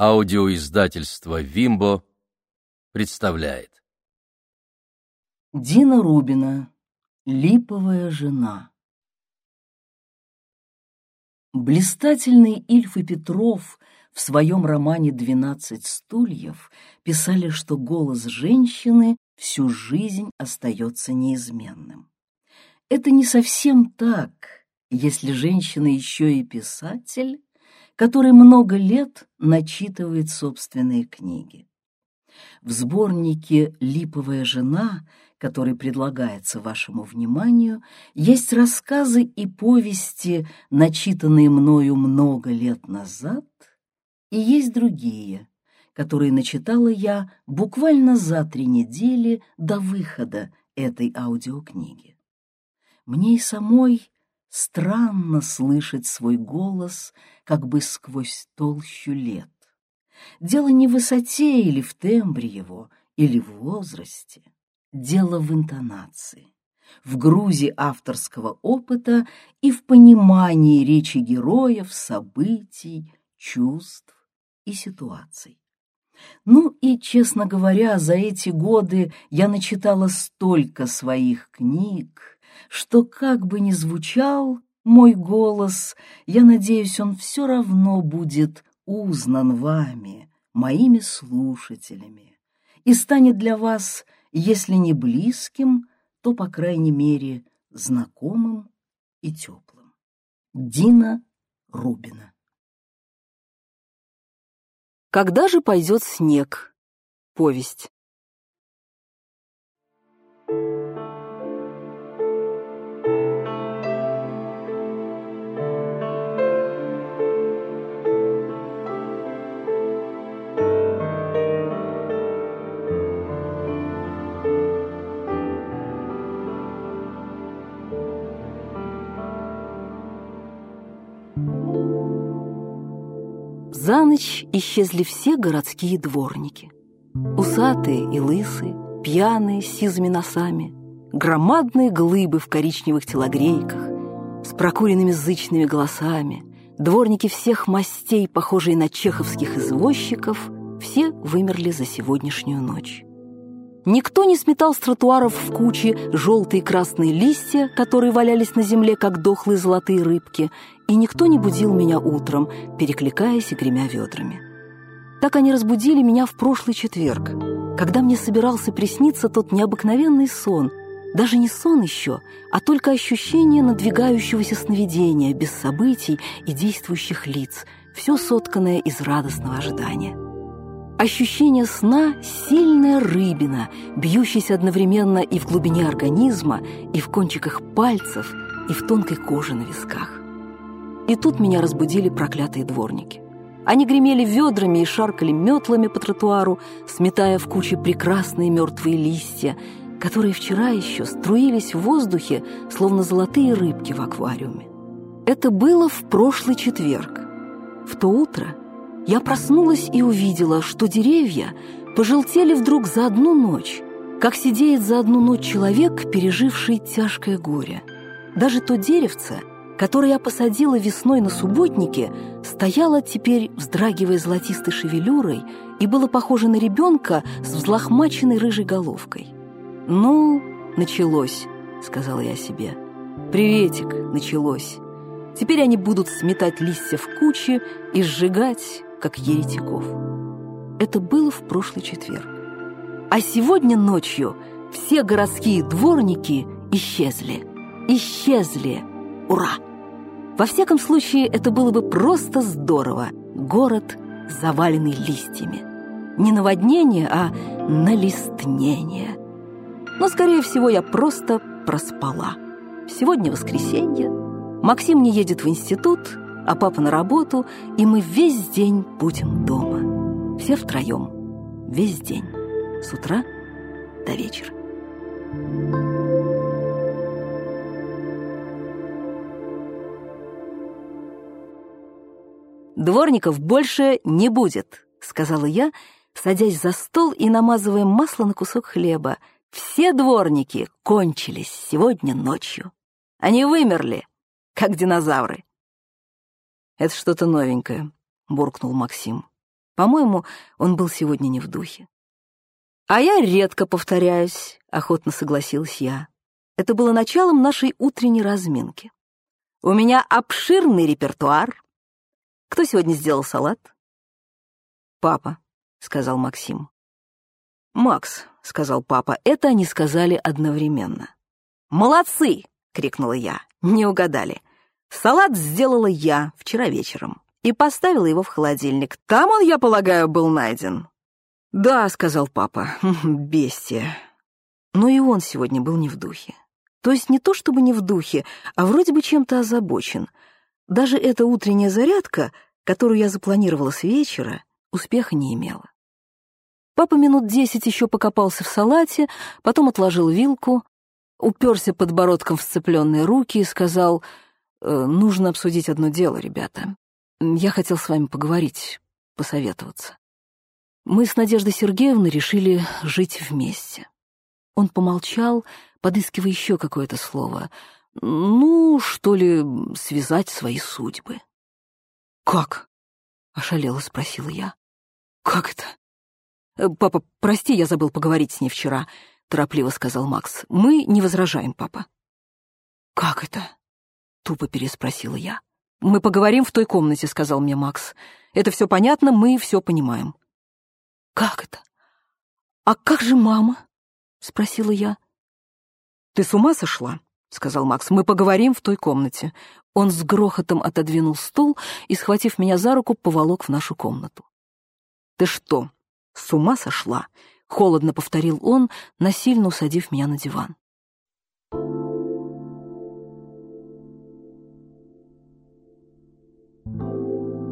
Аудиоиздательство «Вимбо» представляет. Дина Рубина. Липовая жена. Блистательный Ильф и Петров в своем романе «Двенадцать стульев» писали, что голос женщины всю жизнь остается неизменным. Это не совсем так, если женщина еще и писатель, который много лет начитывает собственные книги. В сборнике «Липовая жена», который предлагается вашему вниманию, есть рассказы и повести, начитанные мною много лет назад, и есть другие, которые начитала я буквально за три недели до выхода этой аудиокниги. Мне и самой Странно слышать свой голос как бы сквозь толщу лет. Дело не в высоте или в тембре его, или в возрасте. Дело в интонации, в грузе авторского опыта и в понимании речи героев, событий, чувств и ситуаций. Ну и, честно говоря, за эти годы я начитала столько своих книг, что как бы ни звучал мой голос, я надеюсь, он все равно будет узнан вами, моими слушателями, и станет для вас, если не близким, то, по крайней мере, знакомым и теплым. Дина Рубина Когда же пойдет снег? Повесть. За ночь исчезли все городские дворники. Усатые и лысые, пьяные, с сизыми носами, громадные глыбы в коричневых телогрейках, с прокуренными зычными голосами, дворники всех мастей, похожие на чеховских извозчиков, все вымерли за сегодняшнюю ночь. Никто не сметал с тротуаров в кучи желтые и красные листья, которые валялись на земле, как дохлые золотые рыбки, и никто не будил меня утром, перекликаясь и гремя ведрами. Так они разбудили меня в прошлый четверг, когда мне собирался присниться тот необыкновенный сон, даже не сон еще, а только ощущение надвигающегося сновидения, без событий и действующих лиц, все сотканное из радостного ожидания. Ощущение сна — сильная рыбина, бьющаяся одновременно и в глубине организма, и в кончиках пальцев, и в тонкой коже на висках. И тут меня разбудили проклятые дворники. Они гремели ведрами и шаркали метлами по тротуару, сметая в кучи прекрасные мертвые листья, которые вчера еще струились в воздухе, словно золотые рыбки в аквариуме. Это было в прошлый четверг. В то утро я проснулась и увидела, что деревья пожелтели вдруг за одну ночь, как сидеет за одну ночь человек, переживший тяжкое горе. Даже то деревце, которое я посадила весной на субботнике, стояло теперь, вздрагивая золотистой шевелюрой, и было похоже на ребенка с взлохмаченной рыжей головкой. «Ну, началось», — сказала я себе. «Приветик, началось. Теперь они будут сметать листья в кучи и сжигать, как еретиков. Это было в прошлый четверг. А сегодня ночью все городские дворники исчезли. Исчезли. Ура! Во всяком случае, это было бы просто здорово. Город, заваленный листьями. Не наводнение, а налистнение. Но, скорее всего, я просто проспала. Сегодня воскресенье. Максим не едет в институт, а папа на работу, и мы весь день будем дома. Все втроем. Весь день. С утра до вечера. «Дворников больше не будет», — сказала я, садясь за стол и намазывая масло на кусок хлеба. «Все дворники кончились сегодня ночью. Они вымерли, как динозавры. «Это что-то новенькое», — буркнул Максим. По-моему, он был сегодня не в духе. «А я редко повторяюсь», — охотно согласилась я. Это было началом нашей утренней разминки. «У меня обширный репертуар. Кто сегодня сделал салат?» «Папа», — сказал Максим. «Макс», — сказал папа, — это они сказали одновременно. «Молодцы!» — крикнула я. Не угадали. Салат сделала я вчера вечером и поставила его в холодильник. Там он, я полагаю, был найден. «Да», — сказал папа, — «бестия». Но и он сегодня был не в духе. То есть не то чтобы не в духе, а вроде бы чем-то озабочен. Даже эта утренняя зарядка, которую я запланировала с вечера, успеха не имела. Папа минут десять еще покопался в салате, потом отложил вилку, уперся подбородком в сцепленные руки и сказал, «Э, «Нужно обсудить одно дело, ребята. Я хотел с вами поговорить, посоветоваться. Мы с Надеждой Сергеевной решили жить вместе». Он помолчал, подыскивая еще какое-то слово. «Ну, что ли, связать свои судьбы». «Как?» — ошалело спросила я. «Как это?» «Э, «Папа, прости, я забыл поговорить с ней вчера», — торопливо сказал Макс. «Мы не возражаем, папа». «Как это?» — тупо переспросила я. «Мы поговорим в той комнате», — сказал мне Макс. «Это все понятно, мы все понимаем». «Как это? А как же мама?» — спросила я. «Ты с ума сошла?» — сказал Макс. «Мы поговорим в той комнате». Он с грохотом отодвинул стул и, схватив меня за руку, поволок в нашу комнату. «Ты что, с ума сошла?» — холодно повторил он, насильно усадив меня на диван.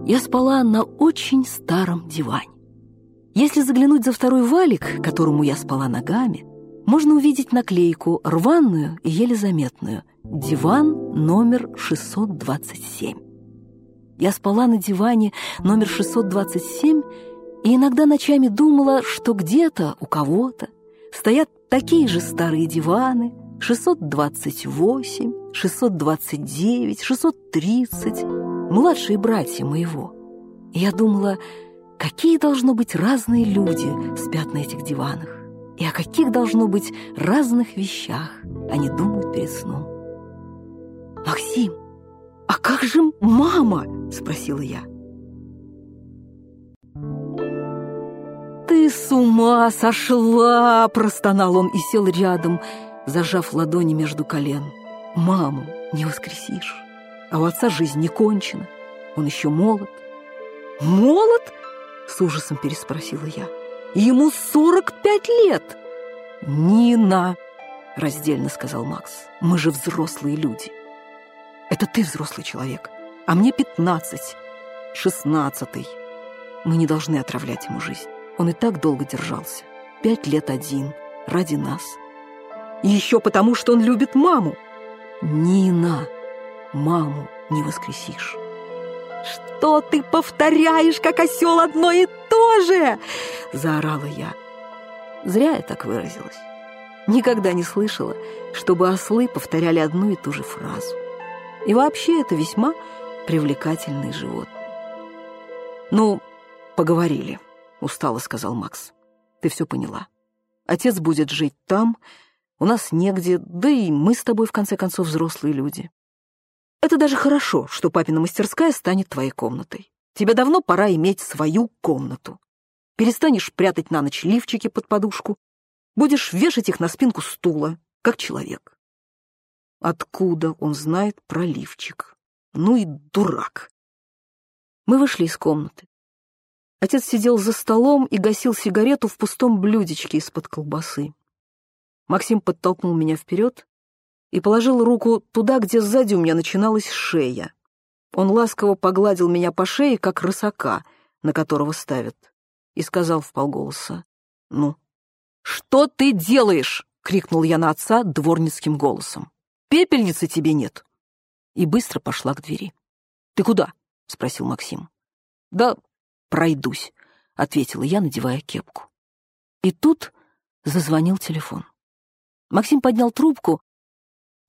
Я спала на очень старом диване. Если заглянуть за второй валик, которому я спала ногами, можно увидеть наклейку, рваную и еле заметную «Диван номер 627». Я спала на диване номер 627 и иногда ночами думала, что где-то у кого-то стоят такие же старые диваны 628, 629, 630, младшие братья моего. Я думала, какие должно быть разные люди спят на этих диванах, и о каких должно быть разных вещах они думают перед сном. «Максим, а как же мама?» — спросила я. «Ты с ума сошла!» — простонал он и сел рядом, зажав ладони между колен. «Маму не воскресишь, а у отца жизнь не кончена, он еще молод». «Молод?» — с ужасом переспросила я. «Ему сорок пять лет!» «Нина!» — раздельно сказал Макс. «Мы же взрослые люди. Это ты взрослый человек, а мне пятнадцать, шестнадцатый. Мы не должны отравлять ему жизнь. Он и так долго держался. Пять лет один, ради нас. И еще потому, что он любит маму. Нина, маму не воскресишь. «Что ты повторяешь, как осел, одно и то же?» — заорала я. Зря я так выразилась. Никогда не слышала, чтобы ослы повторяли одну и ту же фразу. И вообще это весьма привлекательные животные. Ну, поговорили. — устало сказал Макс. «Ты все поняла. Отец будет жить там, у нас негде, да и мы с тобой, в конце концов, взрослые люди. Это даже хорошо, что папина мастерская станет твоей комнатой. Тебе давно пора иметь свою комнату. Перестанешь прятать на ночь лифчики под подушку, будешь вешать их на спинку стула, как человек. Откуда он знает про лифчик? Ну и дурак. Мы вышли из комнаты. Отец сидел за столом и гасил сигарету в пустом блюдечке из-под колбасы. Максим подтолкнул меня вперед и положил руку туда, где сзади у меня начиналась шея. Он ласково погладил меня по шее, как рысака, на которого ставят, и сказал вполголоса, «Ну?» «Что ты делаешь?» — крикнул я на отца дворницким голосом. «Пепельницы тебе нет!» И быстро пошла к двери. «Ты куда?» — спросил Максим. «Да пройдусь», — ответила я, надевая кепку. И тут зазвонил телефон. Максим поднял трубку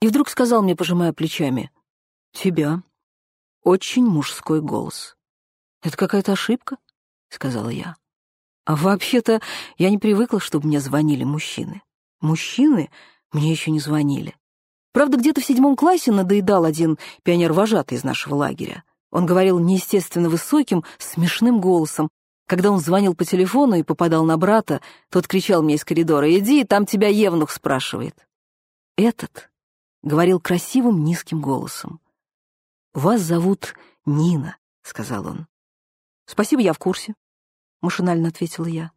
и вдруг сказал мне, пожимая плечами, «Тебя». Очень мужской голос. «Это какая-то ошибка?» — сказала я. «А вообще-то я не привыкла, чтобы мне звонили мужчины. Мужчины мне еще не звонили. Правда, где-то в седьмом классе надоедал один пионер-вожатый из нашего лагеря. Он говорил неестественно высоким, смешным голосом. Когда он звонил по телефону и попадал на брата, тот кричал мне из коридора «Иди, там тебя Евнух спрашивает». Этот говорил красивым низким голосом. «Вас зовут Нина», — сказал он. «Спасибо, я в курсе», — машинально ответила я.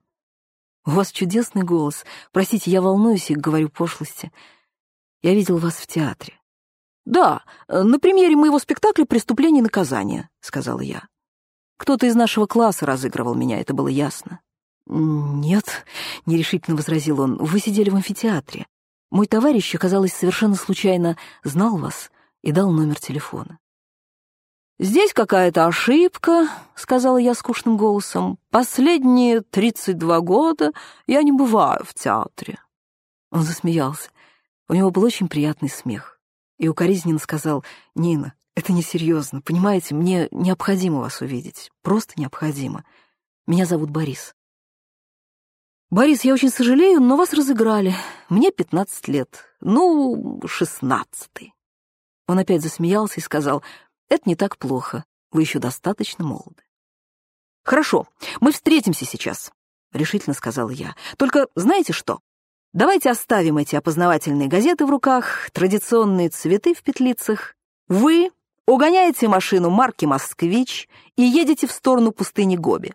«У вас чудесный голос. Простите, я волнуюсь и говорю пошлости. Я видел вас в театре». «Да, на премьере моего спектакля «Преступление и наказание», — сказала я. Кто-то из нашего класса разыгрывал меня, это было ясно. «Нет», — нерешительно возразил он, — «вы сидели в амфитеатре. Мой товарищ, оказалось, совершенно случайно знал вас и дал номер телефона. «Здесь какая-то ошибка», — сказала я скучным голосом. «Последние тридцать два года я не бываю в театре». Он засмеялся. У него был очень приятный смех. И укоризненно сказал, «Нина, это несерьезно. Понимаете, мне необходимо вас увидеть. Просто необходимо. Меня зовут Борис». «Борис, я очень сожалею, но вас разыграли. Мне пятнадцать лет. Ну, шестнадцатый». Он опять засмеялся и сказал, это не так плохо. Вы еще достаточно молоды. Хорошо, мы встретимся сейчас, решительно сказала я. Только знаете что? Давайте оставим эти опознавательные газеты в руках, традиционные цветы в петлицах. Вы угоняете машину марки «Москвич» и едете в сторону пустыни Гоби.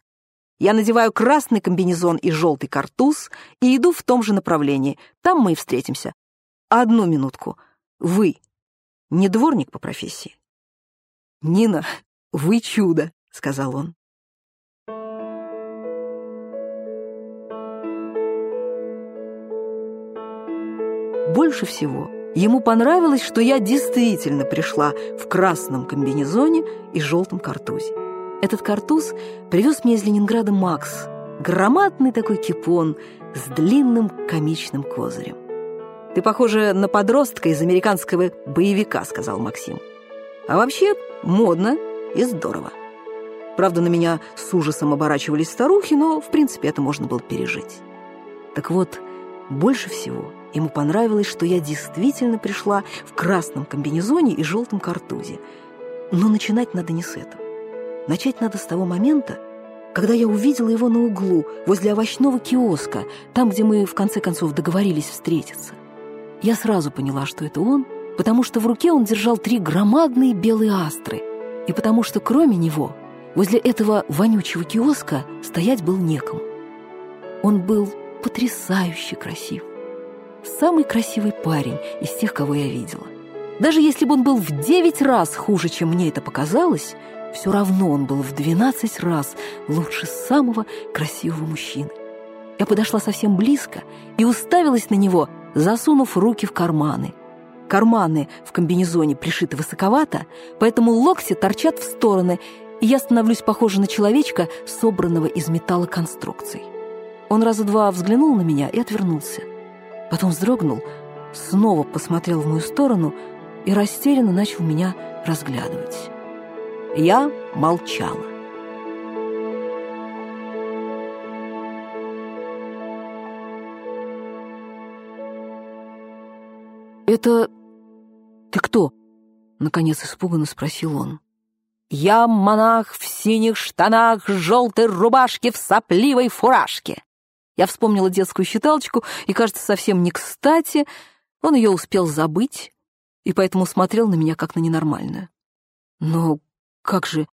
Я надеваю красный комбинезон и желтый картуз и иду в том же направлении. Там мы и встретимся. Одну минутку. Вы не дворник по профессии? «Нина, вы чудо», — сказал он. Больше всего ему понравилось, что я действительно пришла в красном комбинезоне и желтом картузе. Этот картуз привез мне из Ленинграда Макс, громадный такой кипон с длинным комичным козырем. «Ты похожа на подростка из американского боевика», — сказал Максим. «А вообще модно и здорово. Правда, на меня с ужасом оборачивались старухи, но, в принципе, это можно было пережить. Так вот, больше всего ему понравилось, что я действительно пришла в красном комбинезоне и желтом картузе. Но начинать надо не с этого. Начать надо с того момента, когда я увидела его на углу, возле овощного киоска, там, где мы, в конце концов, договорились встретиться. Я сразу поняла, что это он, потому что в руке он держал три громадные белые астры, и потому что кроме него возле этого вонючего киоска стоять был некому. Он был потрясающе красив. Самый красивый парень из тех, кого я видела. Даже если бы он был в девять раз хуже, чем мне это показалось, все равно он был в двенадцать раз лучше самого красивого мужчины. Я подошла совсем близко и уставилась на него, засунув руки в карманы – Карманы в комбинезоне пришиты высоковато, поэтому локти торчат в стороны, и я становлюсь похожа на человечка, собранного из металлоконструкций. Он раза два взглянул на меня и отвернулся. Потом вздрогнул, снова посмотрел в мою сторону и растерянно начал меня разглядывать. Я молчала. «Это ты кто?» — наконец испуганно спросил он. «Я монах в синих штанах, желтой рубашке, в сопливой фуражке». Я вспомнила детскую считалочку, и, кажется, совсем не кстати, он ее успел забыть, и поэтому смотрел на меня как на ненормальную. «Но как же?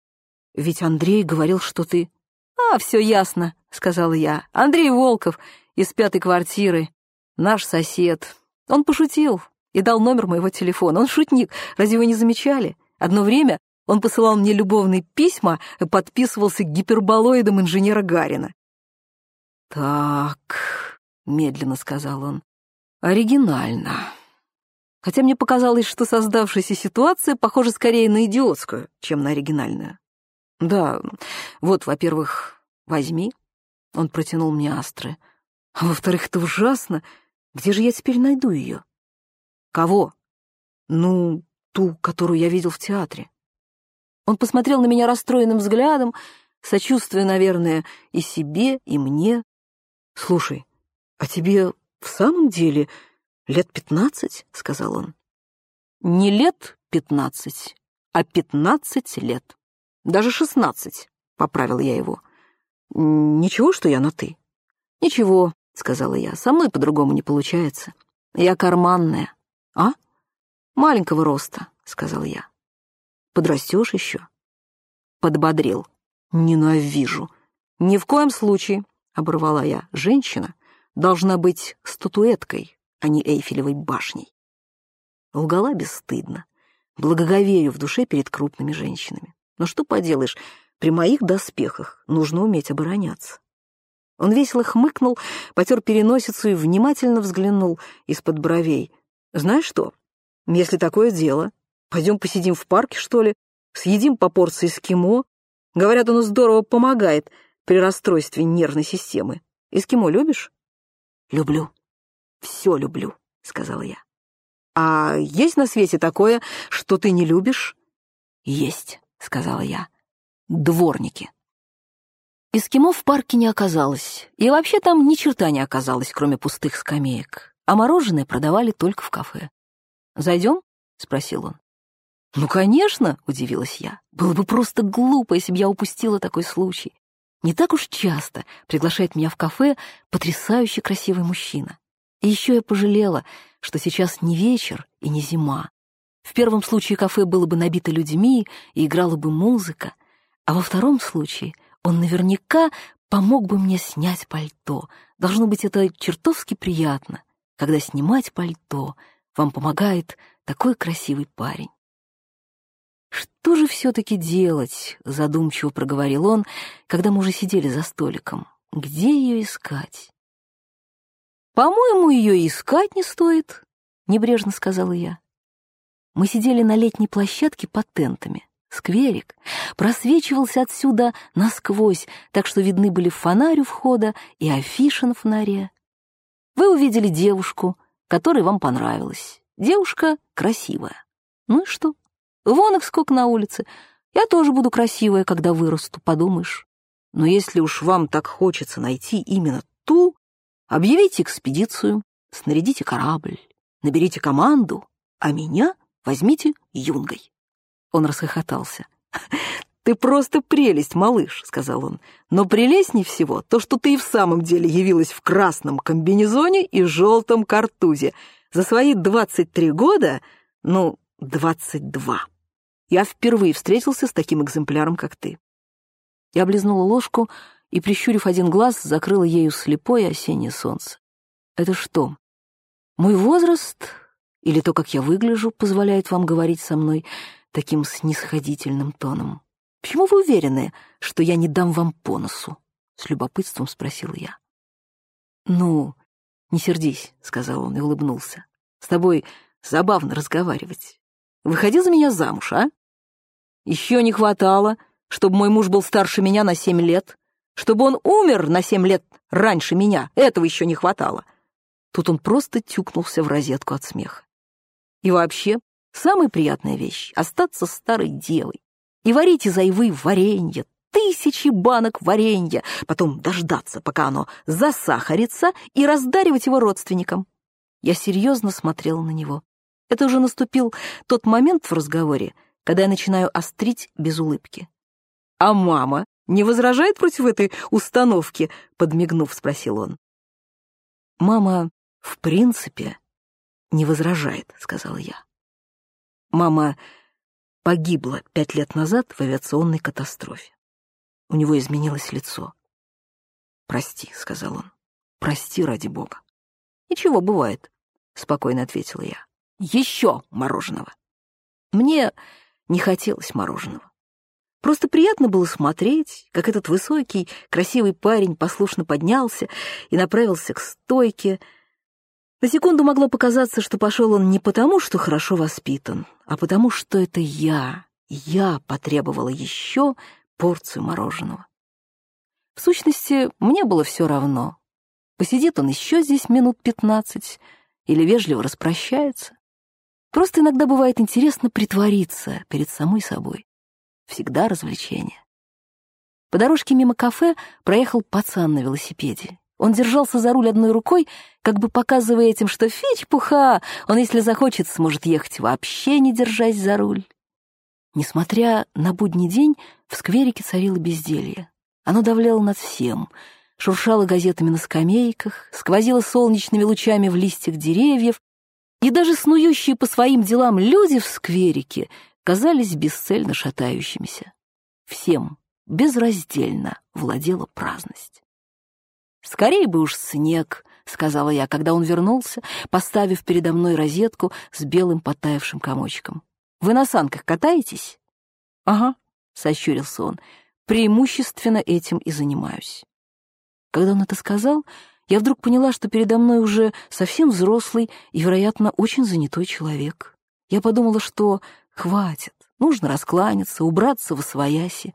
Ведь Андрей говорил, что ты...» «А, все ясно», — сказала я. «Андрей Волков из пятой квартиры, наш сосед. Он пошутил, и дал номер моего телефона. Он шутник, разве вы не замечали? Одно время он посылал мне любовные письма и подписывался гиперболоидом инженера Гарина. «Так», — медленно сказал он, — «оригинально. Хотя мне показалось, что создавшаяся ситуация похожа скорее на идиотскую, чем на оригинальную. Да, вот, во-первых, возьми». Он протянул мне астры. А во-вторых, это ужасно. Где же я теперь найду ее? «Кого?» «Ну, ту, которую я видел в театре». Он посмотрел на меня расстроенным взглядом, Сочувствие, наверное, и себе, и мне. Слушай, а тебе в самом деле лет пятнадцать? — сказал он. Не лет пятнадцать, а пятнадцать лет. Даже шестнадцать, — поправил я его. Ничего, что я на «ты». Ничего, — сказала я, — со мной по-другому не получается. Я карманная. А? Маленького роста, — сказал я. Подрастешь еще? Подбодрил. Ненавижу. Ни в коем случае, — оборвала я. Женщина должна быть статуэткой, а не Эйфелевой башней. Лгала бесстыдно, благоговею в душе перед крупными женщинами. Но что поделаешь, при моих доспехах нужно уметь обороняться. Он весело хмыкнул, потер переносицу и внимательно взглянул из-под бровей. «Знаешь что, если такое дело, пойдем посидим в парке, что ли, съедим по порции эскимо. Говорят, оно здорово помогает при расстройстве нервной системы. Эскимо любишь?» «Люблю. Все люблю», — сказала я. «А есть на свете такое, что ты не любишь?» «Есть», — сказала я. «Дворники». Эскимо в парке не оказалось, и вообще там ни черта не оказалось, кроме пустых скамеек, а мороженое продавали только в кафе. «Зайдем?» — спросил он. «Ну, конечно!» — удивилась я. «Было бы просто глупо, если бы я упустила такой случай. Не так уж часто приглашает меня в кафе потрясающе красивый мужчина. И еще я пожалела, что сейчас не вечер и не зима. В первом случае кафе было бы набито людьми и играла бы музыка, а во втором случае он наверняка помог бы мне снять пальто. Должно быть, это чертовски приятно, когда снимать пальто вам помогает такой красивый парень. «Что же все-таки делать?» — задумчиво проговорил он, когда мы уже сидели за столиком. «Где ее искать?» «По-моему, ее искать не стоит», — небрежно сказала я. Мы сидели на летней площадке под тентами. Скверик просвечивался отсюда насквозь, так что видны были фонарь у входа и афиша на фонаре. Вы увидели девушку, которая вам понравилась. Девушка красивая. Ну и что? Вон их сколько на улице. Я тоже буду красивая, когда вырасту, подумаешь. Но если уж вам так хочется найти именно ту, объявите экспедицию, снарядите корабль, наберите команду, а меня возьмите юнгой. Он расхохотался. «Ты просто прелесть, малыш», — сказал он. «Но прелестней всего то, что ты и в самом деле явилась в красном комбинезоне и желтом картузе. За свои двадцать три года, ну, двадцать два. Я впервые встретился с таким экземпляром, как ты». Я облизнула ложку и, прищурив один глаз, закрыла ею слепое осеннее солнце. «Это что, мой возраст или то, как я выгляжу, позволяет вам говорить со мной таким снисходительным тоном? Почему вы уверены, что я не дам вам по носу?» — с любопытством спросил я. «Ну, не сердись», — сказал он и улыбнулся. «С тобой забавно разговаривать. Выходи за меня замуж, а? Еще не хватало, чтобы мой муж был старше меня на семь лет, чтобы он умер на семь лет раньше меня. Этого еще не хватало». Тут он просто тюкнулся в розетку от смеха. И вообще, самая приятная вещь — остаться старой девой и варить из айвы варенье, тысячи банок варенья, потом дождаться, пока оно засахарится, и раздаривать его родственникам. Я серьезно смотрела на него. Это уже наступил тот момент в разговоре, когда я начинаю острить без улыбки. «А мама не возражает против этой установки?» — подмигнув, спросил он. «Мама, в принципе, не возражает», — сказала я. Мама погибла пять лет назад в авиационной катастрофе. У него изменилось лицо. «Прости», — сказал он. «Прости ради бога». «Ничего, бывает», — спокойно ответила я. «Еще мороженого». Мне не хотелось мороженого. Просто приятно было смотреть, как этот высокий, красивый парень послушно поднялся и направился к стойке, на секунду могло показаться, что пошел он не потому, что хорошо воспитан, а потому, что это я, я потребовала еще порцию мороженого. В сущности, мне было все равно. Посидит он еще здесь минут пятнадцать или вежливо распрощается. Просто иногда бывает интересно притвориться перед самой собой. Всегда развлечение. По дорожке мимо кафе проехал пацан на велосипеде. Он держался за руль одной рукой, как бы показывая этим, что фич пуха, он, если захочет, сможет ехать вообще не держась за руль. Несмотря на будний день, в скверике царило безделье. Оно давляло над всем, шуршало газетами на скамейках, сквозило солнечными лучами в листьях деревьев, и даже снующие по своим делам люди в скверике казались бесцельно шатающимися. Всем безраздельно владела праздность. «Скорей бы уж снег», — сказала я, когда он вернулся, поставив передо мной розетку с белым потаявшим комочком. «Вы на санках катаетесь?» «Ага», — сощурился он, — «преимущественно этим и занимаюсь». Когда он это сказал, я вдруг поняла, что передо мной уже совсем взрослый и, вероятно, очень занятой человек. Я подумала, что хватит, нужно раскланяться, убраться в освояси,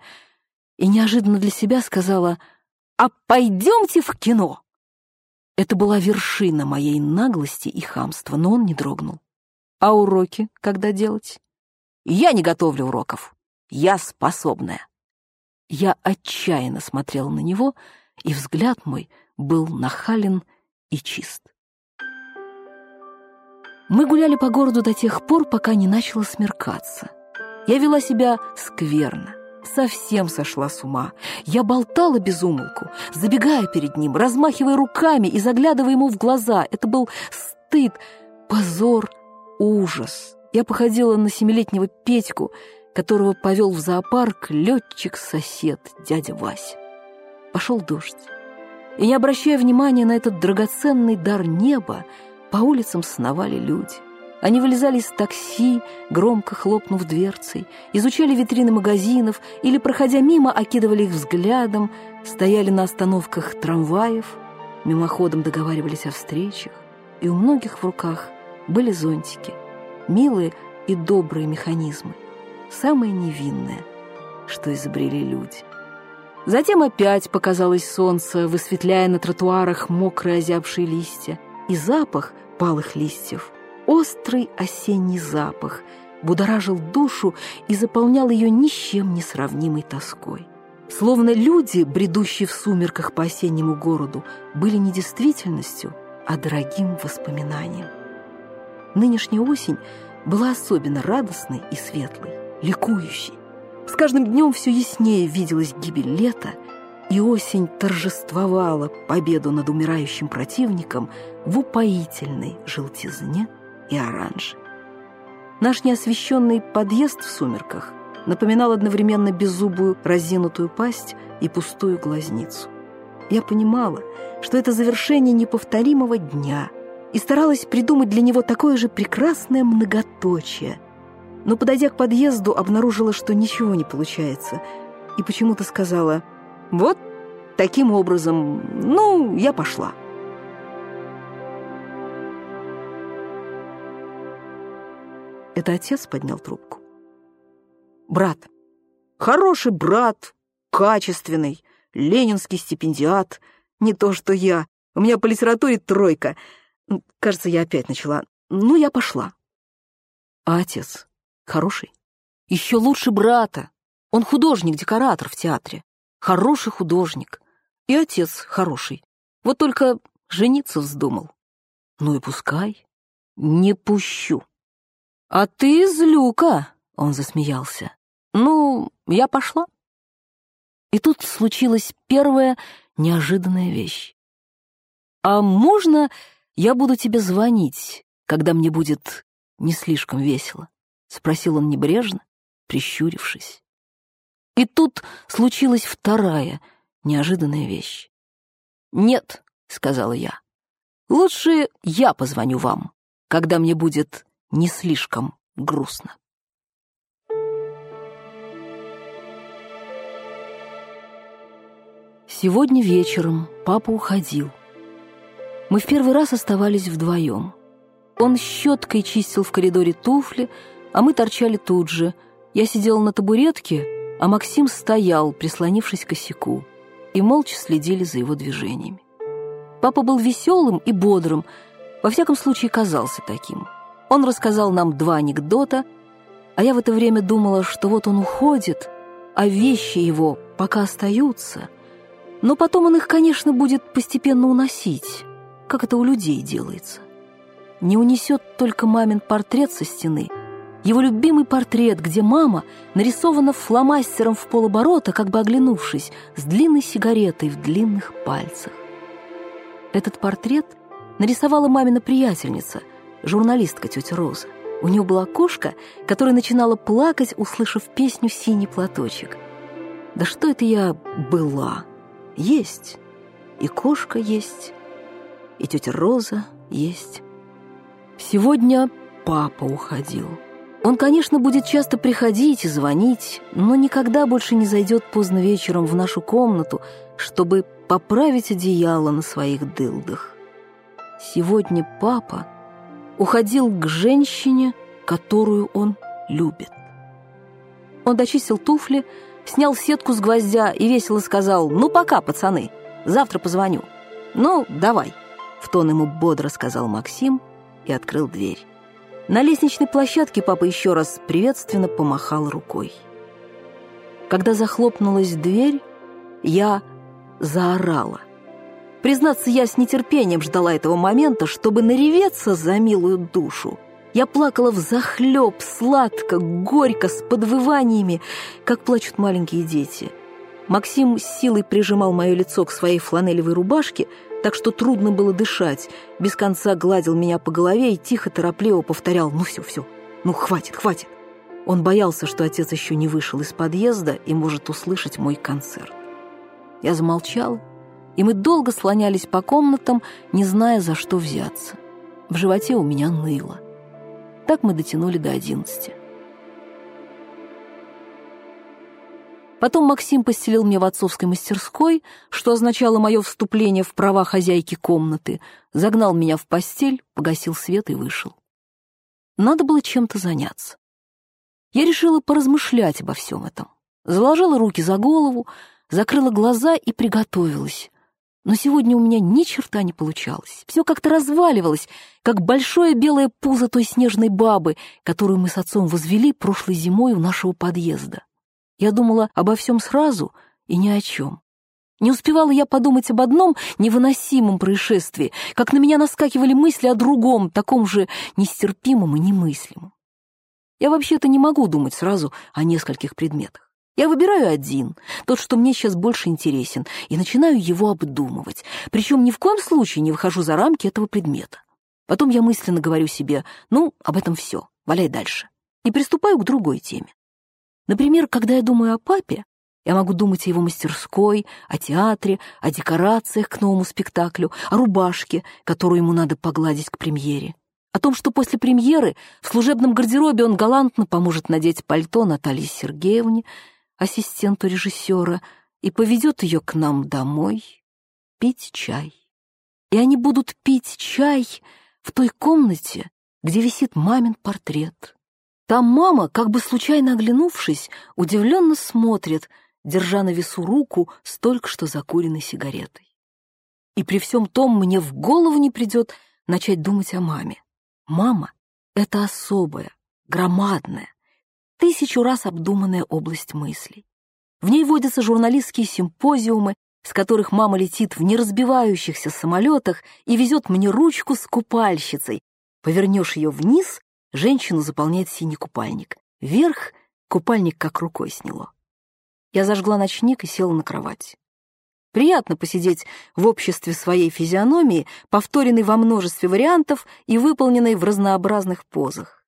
и неожиданно для себя сказала — «А пойдемте в кино!» Это была вершина моей наглости и хамства, но он не дрогнул. «А уроки когда делать?» «Я не готовлю уроков. Я способная». Я отчаянно смотрел на него, и взгляд мой был нахален и чист. Мы гуляли по городу до тех пор, пока не начало смеркаться. Я вела себя скверно совсем сошла с ума. Я болтала без умолку, забегая перед ним, размахивая руками и заглядывая ему в глаза. Это был стыд, позор, ужас. Я походила на семилетнего Петьку, которого повел в зоопарк летчик-сосед, дядя Вася. Пошел дождь. И, не обращая внимания на этот драгоценный дар неба, по улицам сновали люди. Они вылезали из такси, громко хлопнув дверцей, изучали витрины магазинов или, проходя мимо, окидывали их взглядом, стояли на остановках трамваев, мимоходом договаривались о встречах, и у многих в руках были зонтики, милые и добрые механизмы, самое невинное, что изобрели люди. Затем опять показалось солнце, высветляя на тротуарах мокрые озябшие листья, и запах палых листьев Острый осенний запах будоражил душу и заполнял ее ни с чем не сравнимой тоской. Словно люди, бредущие в сумерках по осеннему городу, были не действительностью, а дорогим воспоминанием. Нынешняя осень была особенно радостной и светлой, ликующей. С каждым днем все яснее виделась гибель лета, и осень торжествовала победу над умирающим противником в упоительной желтизне и оранж. Наш неосвещенный подъезд в сумерках напоминал одновременно беззубую разинутую пасть и пустую глазницу. Я понимала, что это завершение неповторимого дня и старалась придумать для него такое же прекрасное многоточие. Но, подойдя к подъезду, обнаружила, что ничего не получается, и почему-то сказала «Вот таким образом, ну, я пошла». Это отец поднял трубку. Брат. Хороший брат, качественный, ленинский стипендиат. Не то, что я. У меня по литературе тройка. Кажется, я опять начала. Ну, я пошла. А отец хороший? Еще лучше брата. Он художник-декоратор в театре. Хороший художник. И отец хороший. Вот только жениться вздумал. Ну и пускай. Не пущу. «А ты злюка!» — он засмеялся. «Ну, я пошла». И тут случилась первая неожиданная вещь. «А можно я буду тебе звонить, когда мне будет не слишком весело?» — спросил он небрежно, прищурившись. И тут случилась вторая неожиданная вещь. «Нет», — сказала я, — «лучше я позвоню вам, когда мне будет не слишком грустно. Сегодня вечером папа уходил. Мы в первый раз оставались вдвоем. Он щеткой чистил в коридоре туфли, а мы торчали тут же. Я сидела на табуретке, а Максим стоял, прислонившись к косяку, и молча следили за его движениями. Папа был веселым и бодрым, во всяком случае казался таким. Он рассказал нам два анекдота, а я в это время думала, что вот он уходит, а вещи его пока остаются, но потом он их, конечно, будет постепенно уносить, как это у людей делается. Не унесет только мамин портрет со стены, его любимый портрет, где мама нарисована фломастером в полоборота, как бы оглянувшись, с длинной сигаретой в длинных пальцах. Этот портрет нарисовала мамина приятельница, журналистка тетя Роза. У нее была кошка, которая начинала плакать, услышав песню «Синий платочек». Да что это я была? Есть. И кошка есть, и тетя Роза есть. Сегодня папа уходил. Он, конечно, будет часто приходить и звонить, но никогда больше не зайдет поздно вечером в нашу комнату, чтобы поправить одеяло на своих дылдах. Сегодня папа уходил к женщине, которую он любит. Он дочистил туфли, снял сетку с гвоздя и весело сказал «Ну, пока, пацаны, завтра позвоню». «Ну, давай», — в тон ему бодро сказал Максим и открыл дверь. На лестничной площадке папа еще раз приветственно помахал рукой. Когда захлопнулась дверь, я заорала. Признаться, я с нетерпением ждала этого момента, чтобы нареветься за милую душу. Я плакала взахлеб, сладко, горько, с подвываниями, как плачут маленькие дети. Максим силой прижимал мое лицо к своей фланелевой рубашке, так что трудно было дышать, без конца гладил меня по голове и тихо, торопливо повторял «Ну все, все, ну хватит, хватит». Он боялся, что отец еще не вышел из подъезда и может услышать мой концерт. Я замолчала, и мы долго слонялись по комнатам, не зная, за что взяться. В животе у меня ныло. Так мы дотянули до одиннадцати. Потом Максим постелил мне в отцовской мастерской, что означало мое вступление в права хозяйки комнаты, загнал меня в постель, погасил свет и вышел. Надо было чем-то заняться. Я решила поразмышлять обо всем этом. Заложила руки за голову, закрыла глаза и приготовилась. Но сегодня у меня ни черта не получалось. Все как-то разваливалось, как большое белое пузо той снежной бабы, которую мы с отцом возвели прошлой зимой у нашего подъезда. Я думала обо всем сразу и ни о чем. Не успевала я подумать об одном невыносимом происшествии, как на меня наскакивали мысли о другом, таком же нестерпимом и немыслимом. Я вообще-то не могу думать сразу о нескольких предметах. Я выбираю один, тот, что мне сейчас больше интересен, и начинаю его обдумывать, причем ни в коем случае не выхожу за рамки этого предмета. Потом я мысленно говорю себе, ну, об этом все, валяй дальше, и приступаю к другой теме. Например, когда я думаю о папе, я могу думать о его мастерской, о театре, о декорациях к новому спектаклю, о рубашке, которую ему надо погладить к премьере, о том, что после премьеры в служебном гардеробе он галантно поможет надеть пальто Наталье Сергеевне, ассистенту режиссера, и поведет ее к нам домой пить чай. И они будут пить чай в той комнате, где висит мамин портрет. Там мама, как бы случайно оглянувшись, удивленно смотрит, держа на весу руку с только что закуренной сигаретой. И при всем том мне в голову не придет начать думать о маме. Мама — это особая, громадная, тысячу раз обдуманная область мыслей. В ней водятся журналистские симпозиумы, с которых мама летит в неразбивающихся самолетах и везет мне ручку с купальщицей. Повернешь ее вниз, Женщину заполняет синий купальник. Вверх купальник как рукой сняло. Я зажгла ночник и села на кровать. Приятно посидеть в обществе своей физиономии, повторенной во множестве вариантов и выполненной в разнообразных позах.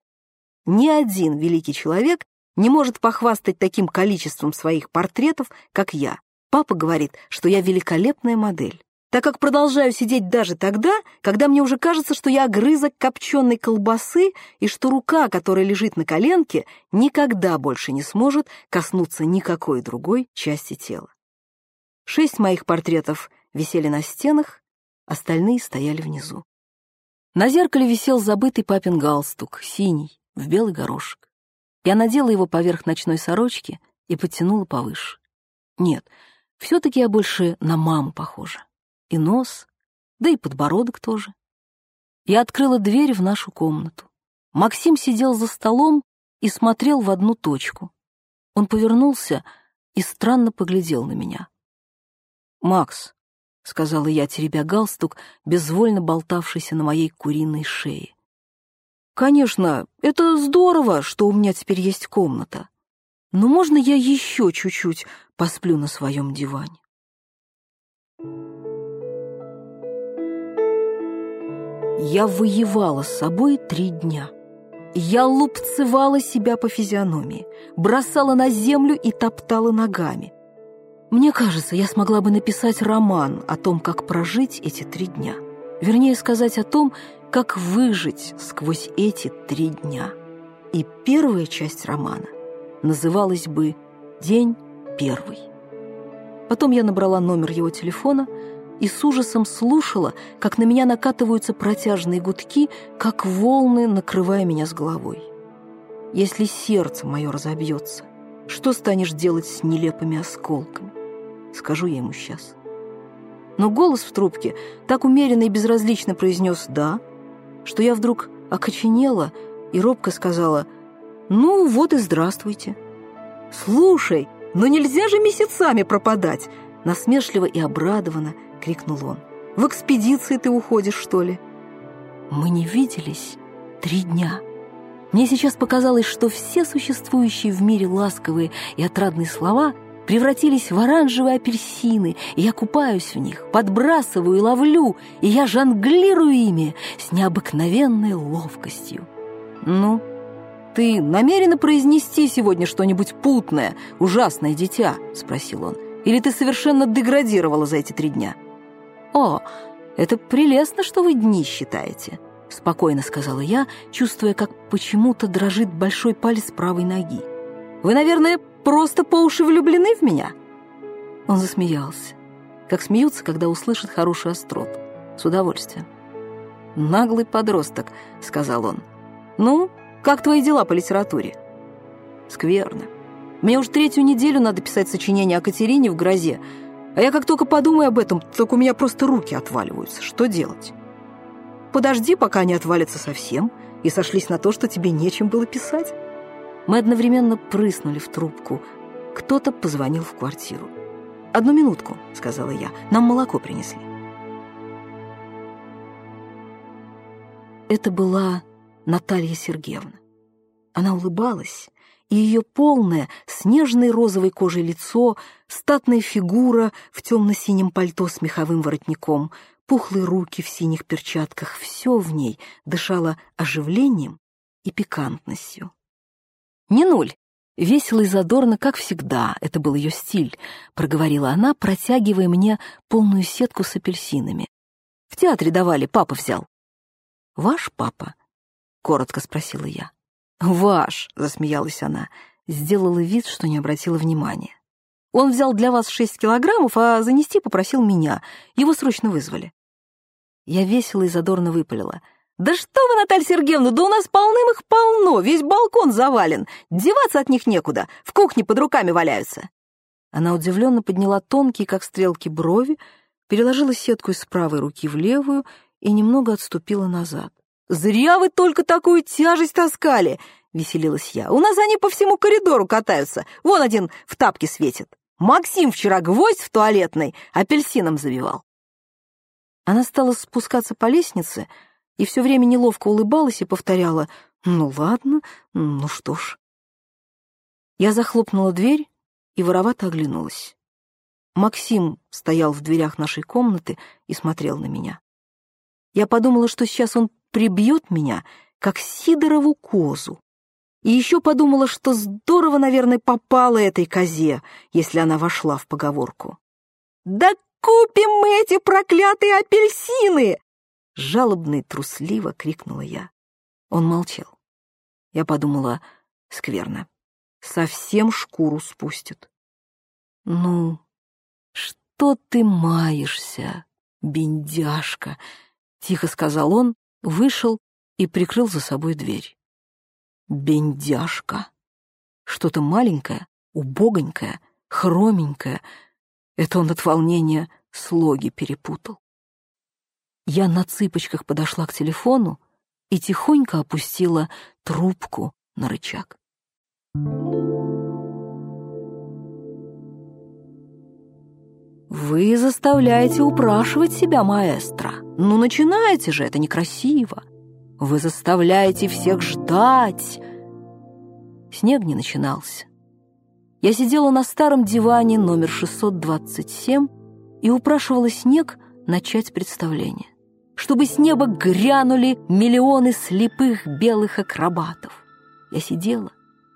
Ни один великий человек не может похвастать таким количеством своих портретов, как я. Папа говорит, что я великолепная модель так как продолжаю сидеть даже тогда, когда мне уже кажется, что я огрызок копченой колбасы и что рука, которая лежит на коленке, никогда больше не сможет коснуться никакой другой части тела. Шесть моих портретов висели на стенах, остальные стояли внизу. На зеркале висел забытый папин галстук, синий, в белый горошек. Я надела его поверх ночной сорочки и подтянула повыше. Нет, все-таки я больше на маму похожа и нос, да и подбородок тоже. Я открыла дверь в нашу комнату. Максим сидел за столом и смотрел в одну точку. Он повернулся и странно поглядел на меня. «Макс», — сказала я, теребя галстук, безвольно болтавшийся на моей куриной шее. «Конечно, это здорово, что у меня теперь есть комната. Но можно я еще чуть-чуть посплю на своем диване?» Я воевала с собой три дня. Я лупцевала себя по физиономии, бросала на землю и топтала ногами. Мне кажется, я смогла бы написать роман о том, как прожить эти три дня. Вернее, сказать о том, как выжить сквозь эти три дня. И первая часть романа называлась бы «День первый». Потом я набрала номер его телефона – и с ужасом слушала, как на меня накатываются протяжные гудки, как волны, накрывая меня с головой. Если сердце мое разобьется, что станешь делать с нелепыми осколками? Скажу я ему сейчас. Но голос в трубке так умеренно и безразлично произнес «да», что я вдруг окоченела и робко сказала «ну вот и здравствуйте». «Слушай, но нельзя же месяцами пропадать!» Насмешливо и обрадованно –— крикнул он. «В экспедиции ты уходишь, что ли?» Мы не виделись три дня. Мне сейчас показалось, что все существующие в мире ласковые и отрадные слова превратились в оранжевые апельсины, и я купаюсь в них, подбрасываю и ловлю, и я жонглирую ими с необыкновенной ловкостью. «Ну, ты намерена произнести сегодня что-нибудь путное, ужасное дитя?» — спросил он. «Или ты совершенно деградировала за эти три дня?» «О, это прелестно, что вы дни считаете», — спокойно сказала я, чувствуя, как почему-то дрожит большой палец правой ноги. «Вы, наверное, просто по уши влюблены в меня?» Он засмеялся, как смеются, когда услышат хорошую остроту. С удовольствием. «Наглый подросток», — сказал он. «Ну, как твои дела по литературе?» «Скверно. Мне уж третью неделю надо писать сочинение о Катерине в грозе, а я как только подумаю об этом, так у меня просто руки отваливаются. Что делать? Подожди, пока они отвалятся совсем, и сошлись на то, что тебе нечем было писать. Мы одновременно прыснули в трубку. Кто-то позвонил в квартиру. «Одну минутку», — сказала я, — «нам молоко принесли». Это была Наталья Сергеевна. Она улыбалась, и ее полное, снежной розовой кожей лицо, статная фигура в темно-синем пальто с меховым воротником, пухлые руки в синих перчатках, все в ней дышало оживлением и пикантностью. «Не нуль!» Весело и задорно, как всегда, это был ее стиль, проговорила она, протягивая мне полную сетку с апельсинами. В театре давали, папа взял. «Ваш папа?» — коротко спросила я. «Ваш», — засмеялась она, сделала вид, что не обратила внимания. «Он взял для вас шесть килограммов, а занести попросил меня. Его срочно вызвали». Я весело и задорно выпалила. «Да что вы, Наталья Сергеевна, да у нас полным их полно, весь балкон завален, деваться от них некуда, в кухне под руками валяются». Она удивленно подняла тонкие, как стрелки, брови, переложила сетку из правой руки в левую и немного отступила назад. «Зря вы только такую тяжесть таскали!» — веселилась я. «У нас они по всему коридору катаются. Вон один в тапке светит. Максим вчера гвоздь в туалетной апельсином завивал». Она стала спускаться по лестнице и все время неловко улыбалась и повторяла «Ну ладно, ну что ж». Я захлопнула дверь и воровато оглянулась. Максим стоял в дверях нашей комнаты и смотрел на меня. Я подумала, что сейчас он прибьет меня, как Сидорову козу. И еще подумала, что здорово, наверное, попала этой козе, если она вошла в поговорку. «Да купим мы эти проклятые апельсины!» Жалобно и трусливо крикнула я. Он молчал. Я подумала, скверно, совсем шкуру спустит. «Ну, что ты маешься, бендяшка?» — тихо сказал он, вышел и прикрыл за собой дверь. Бендяшка. Что-то маленькое, убогонькое, хроменькое. Это он от волнения слоги перепутал. Я на цыпочках подошла к телефону и тихонько опустила трубку на рычаг. «Вы заставляете упрашивать себя, маэстро. Ну, начинайте же, это некрасиво. Вы заставляете всех ждать». Снег не начинался. Я сидела на старом диване номер 627 и упрашивала снег начать представление, чтобы с неба грянули миллионы слепых белых акробатов. Я сидела,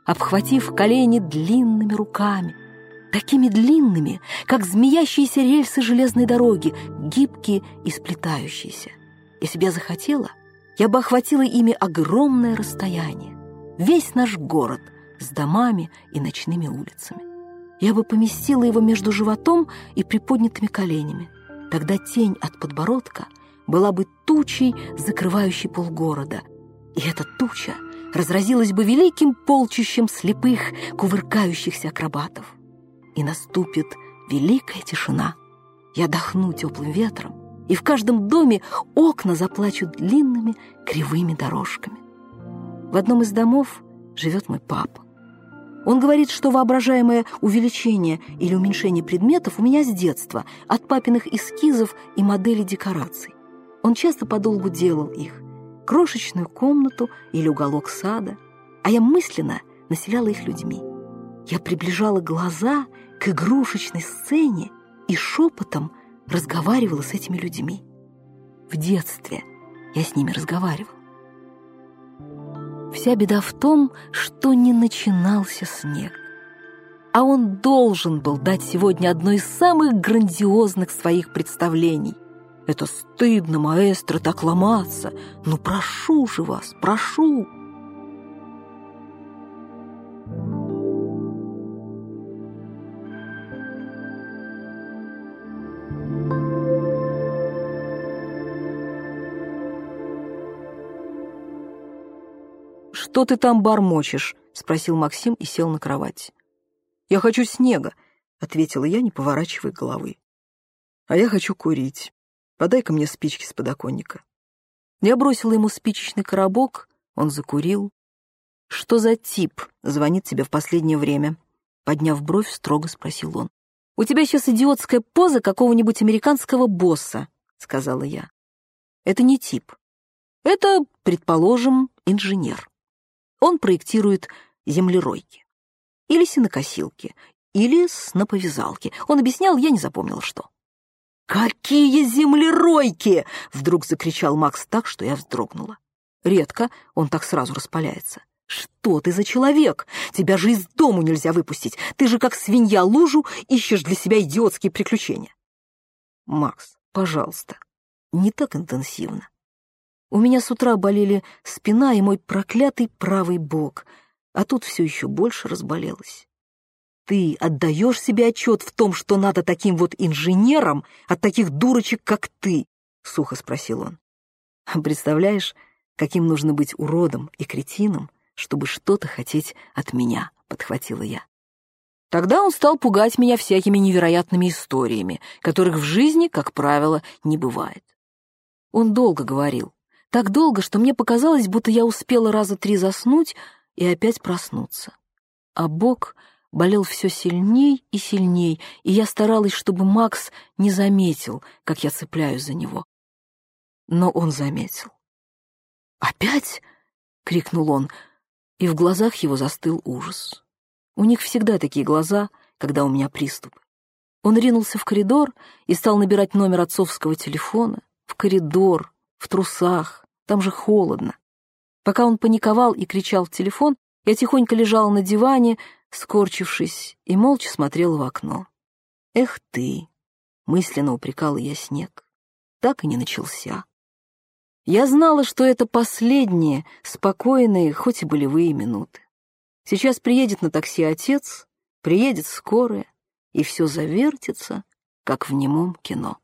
обхватив колени длинными руками, такими длинными, как змеящиеся рельсы железной дороги, гибкие и сплетающиеся. Если бы я захотела, я бы охватила ими огромное расстояние, весь наш город с домами и ночными улицами. Я бы поместила его между животом и приподнятыми коленями. Тогда тень от подбородка была бы тучей, закрывающей полгорода, и эта туча разразилась бы великим полчищем слепых, кувыркающихся акробатов. И наступит великая тишина. Я дохну теплым ветром, и в каждом доме окна заплачут длинными кривыми дорожками. В одном из домов живет мой папа. Он говорит, что воображаемое увеличение или уменьшение предметов у меня с детства, от папиных эскизов и моделей декораций. Он часто подолгу делал их. Крошечную комнату или уголок сада, а я мысленно населяла их людьми. Я приближала глаза к игрушечной сцене и шепотом разговаривала с этими людьми. В детстве я с ними разговаривала. Вся беда в том, что не начинался снег. А он должен был дать сегодня одно из самых грандиозных своих представлений. Это стыдно, маэстро, так ломаться. Ну, прошу же вас, прошу. «Что ты там бормочешь?» — спросил Максим и сел на кровать. «Я хочу снега», — ответила я, не поворачивая головы. «А я хочу курить. Подай-ка мне спички с подоконника». Я бросила ему спичечный коробок, он закурил. «Что за тип звонит тебе в последнее время?» Подняв бровь, строго спросил он. «У тебя сейчас идиотская поза какого-нибудь американского босса», — сказала я. «Это не тип. Это, предположим, инженер. Он проектирует землеройки. Или сенокосилки. Или сноповязалки. Он объяснял, я не запомнила, что. «Какие землеройки!» — вдруг закричал Макс так, что я вздрогнула. Редко он так сразу распаляется. «Что ты за человек? Тебя же из дому нельзя выпустить. Ты же как свинья лужу ищешь для себя идиотские приключения». «Макс, пожалуйста, не так интенсивно. У меня с утра болели спина и мой проклятый правый бок, а тут все еще больше разболелось. Ты отдаешь себе отчет в том, что надо таким вот инженерам от таких дурочек, как ты? — сухо спросил он. Представляешь, каким нужно быть уродом и кретином, чтобы что-то хотеть от меня, — подхватила я. Тогда он стал пугать меня всякими невероятными историями, которых в жизни, как правило, не бывает. Он долго говорил, так долго, что мне показалось, будто я успела раза три заснуть и опять проснуться. А бок болел все сильней и сильней, и я старалась, чтобы Макс не заметил, как я цепляюсь за него. Но он заметил. «Опять?» — крикнул он, и в глазах его застыл ужас. У них всегда такие глаза, когда у меня приступ. Он ринулся в коридор и стал набирать номер отцовского телефона. В коридор, в трусах, там же холодно. Пока он паниковал и кричал в телефон, я тихонько лежала на диване, скорчившись, и молча смотрела в окно. «Эх ты!» — мысленно упрекала я снег. Так и не начался. Я знала, что это последние, спокойные, хоть и болевые минуты. Сейчас приедет на такси отец, приедет скорая, и все завертится, как в немом кино.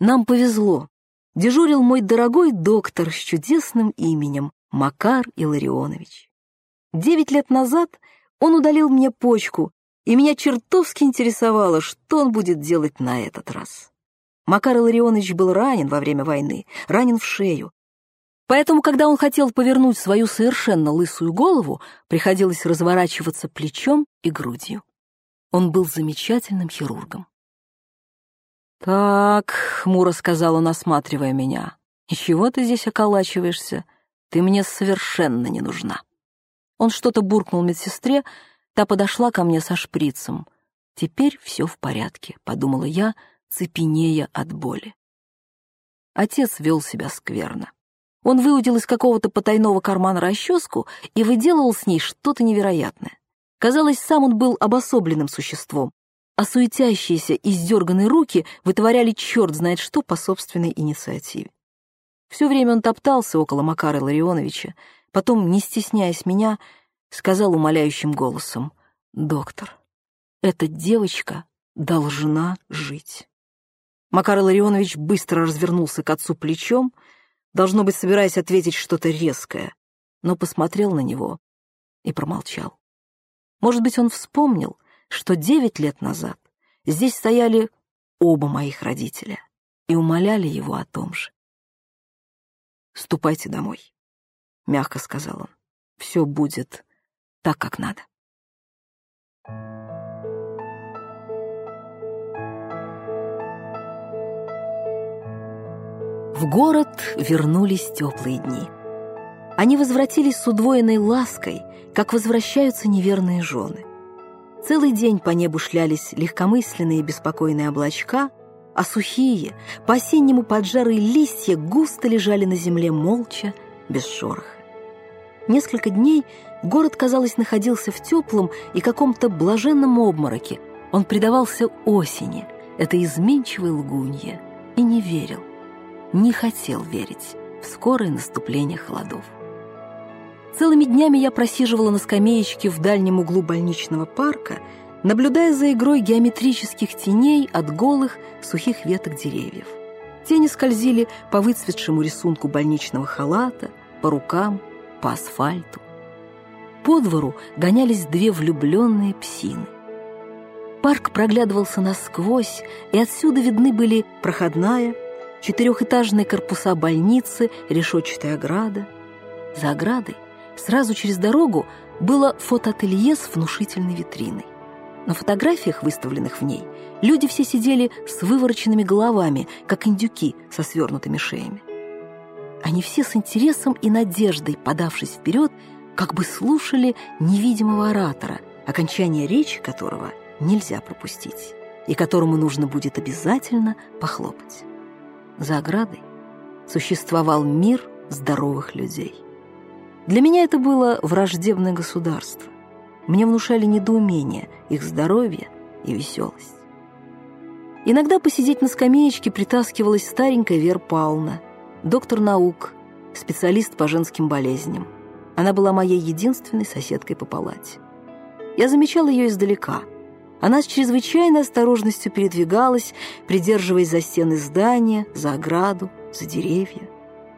Нам повезло. Дежурил мой дорогой доктор с чудесным именем Макар Илларионович. Девять лет назад он удалил мне почку, и меня чертовски интересовало, что он будет делать на этот раз. Макар Илларионович был ранен во время войны, ранен в шею. Поэтому, когда он хотел повернуть свою совершенно лысую голову, приходилось разворачиваться плечом и грудью. Он был замечательным хирургом. «Так», — хмуро сказал он, осматривая меня, — «и чего ты здесь околачиваешься? Ты мне совершенно не нужна». Он что-то буркнул медсестре, та подошла ко мне со шприцем. «Теперь все в порядке», — подумала я, цепенея от боли. Отец вел себя скверно. Он выудил из какого-то потайного кармана расческу и выделывал с ней что-то невероятное. Казалось, сам он был обособленным существом, а суетящиеся и сдерганные руки вытворяли черт знает что по собственной инициативе. Все время он топтался около Макара Ларионовича, потом, не стесняясь меня, сказал умоляющим голосом, «Доктор, эта девочка должна жить». Макар Ларионович быстро развернулся к отцу плечом, должно быть, собираясь ответить что-то резкое, но посмотрел на него и промолчал. Может быть, он вспомнил, что девять лет назад здесь стояли оба моих родителя и умоляли его о том же. «Ступайте домой», — мягко сказал он. «Все будет так, как надо». В город вернулись теплые дни. Они возвратились с удвоенной лаской, как возвращаются неверные жены. Целый день по небу шлялись легкомысленные беспокойные облачка, а сухие, по-осеннему поджарые листья густо лежали на земле молча, без шороха. Несколько дней город, казалось, находился в теплом и каком-то блаженном обмороке. Он предавался осени, этой изменчивой лгунье, и не верил, не хотел верить в скорое наступление холодов. Целыми днями я просиживала на скамеечке в дальнем углу больничного парка, наблюдая за игрой геометрических теней от голых, сухих веток деревьев. Тени скользили по выцветшему рисунку больничного халата, по рукам, по асфальту. По двору гонялись две влюбленные псины. Парк проглядывался насквозь, и отсюда видны были проходная, четырехэтажные корпуса больницы, решетчатая ограда. За оградой Сразу через дорогу было фотоателье с внушительной витриной. На фотографиях, выставленных в ней, люди все сидели с вывороченными головами, как индюки со свернутыми шеями. Они все с интересом и надеждой, подавшись вперед, как бы слушали невидимого оратора, окончание речи которого нельзя пропустить и которому нужно будет обязательно похлопать. За оградой существовал мир здоровых людей. Для меня это было враждебное государство. Мне внушали недоумение, их здоровье и веселость. Иногда посидеть на скамеечке притаскивалась старенькая Вера Павловна, доктор наук, специалист по женским болезням. Она была моей единственной соседкой по палате. Я замечал ее издалека. Она с чрезвычайной осторожностью передвигалась, придерживаясь за стены здания, за ограду, за деревья.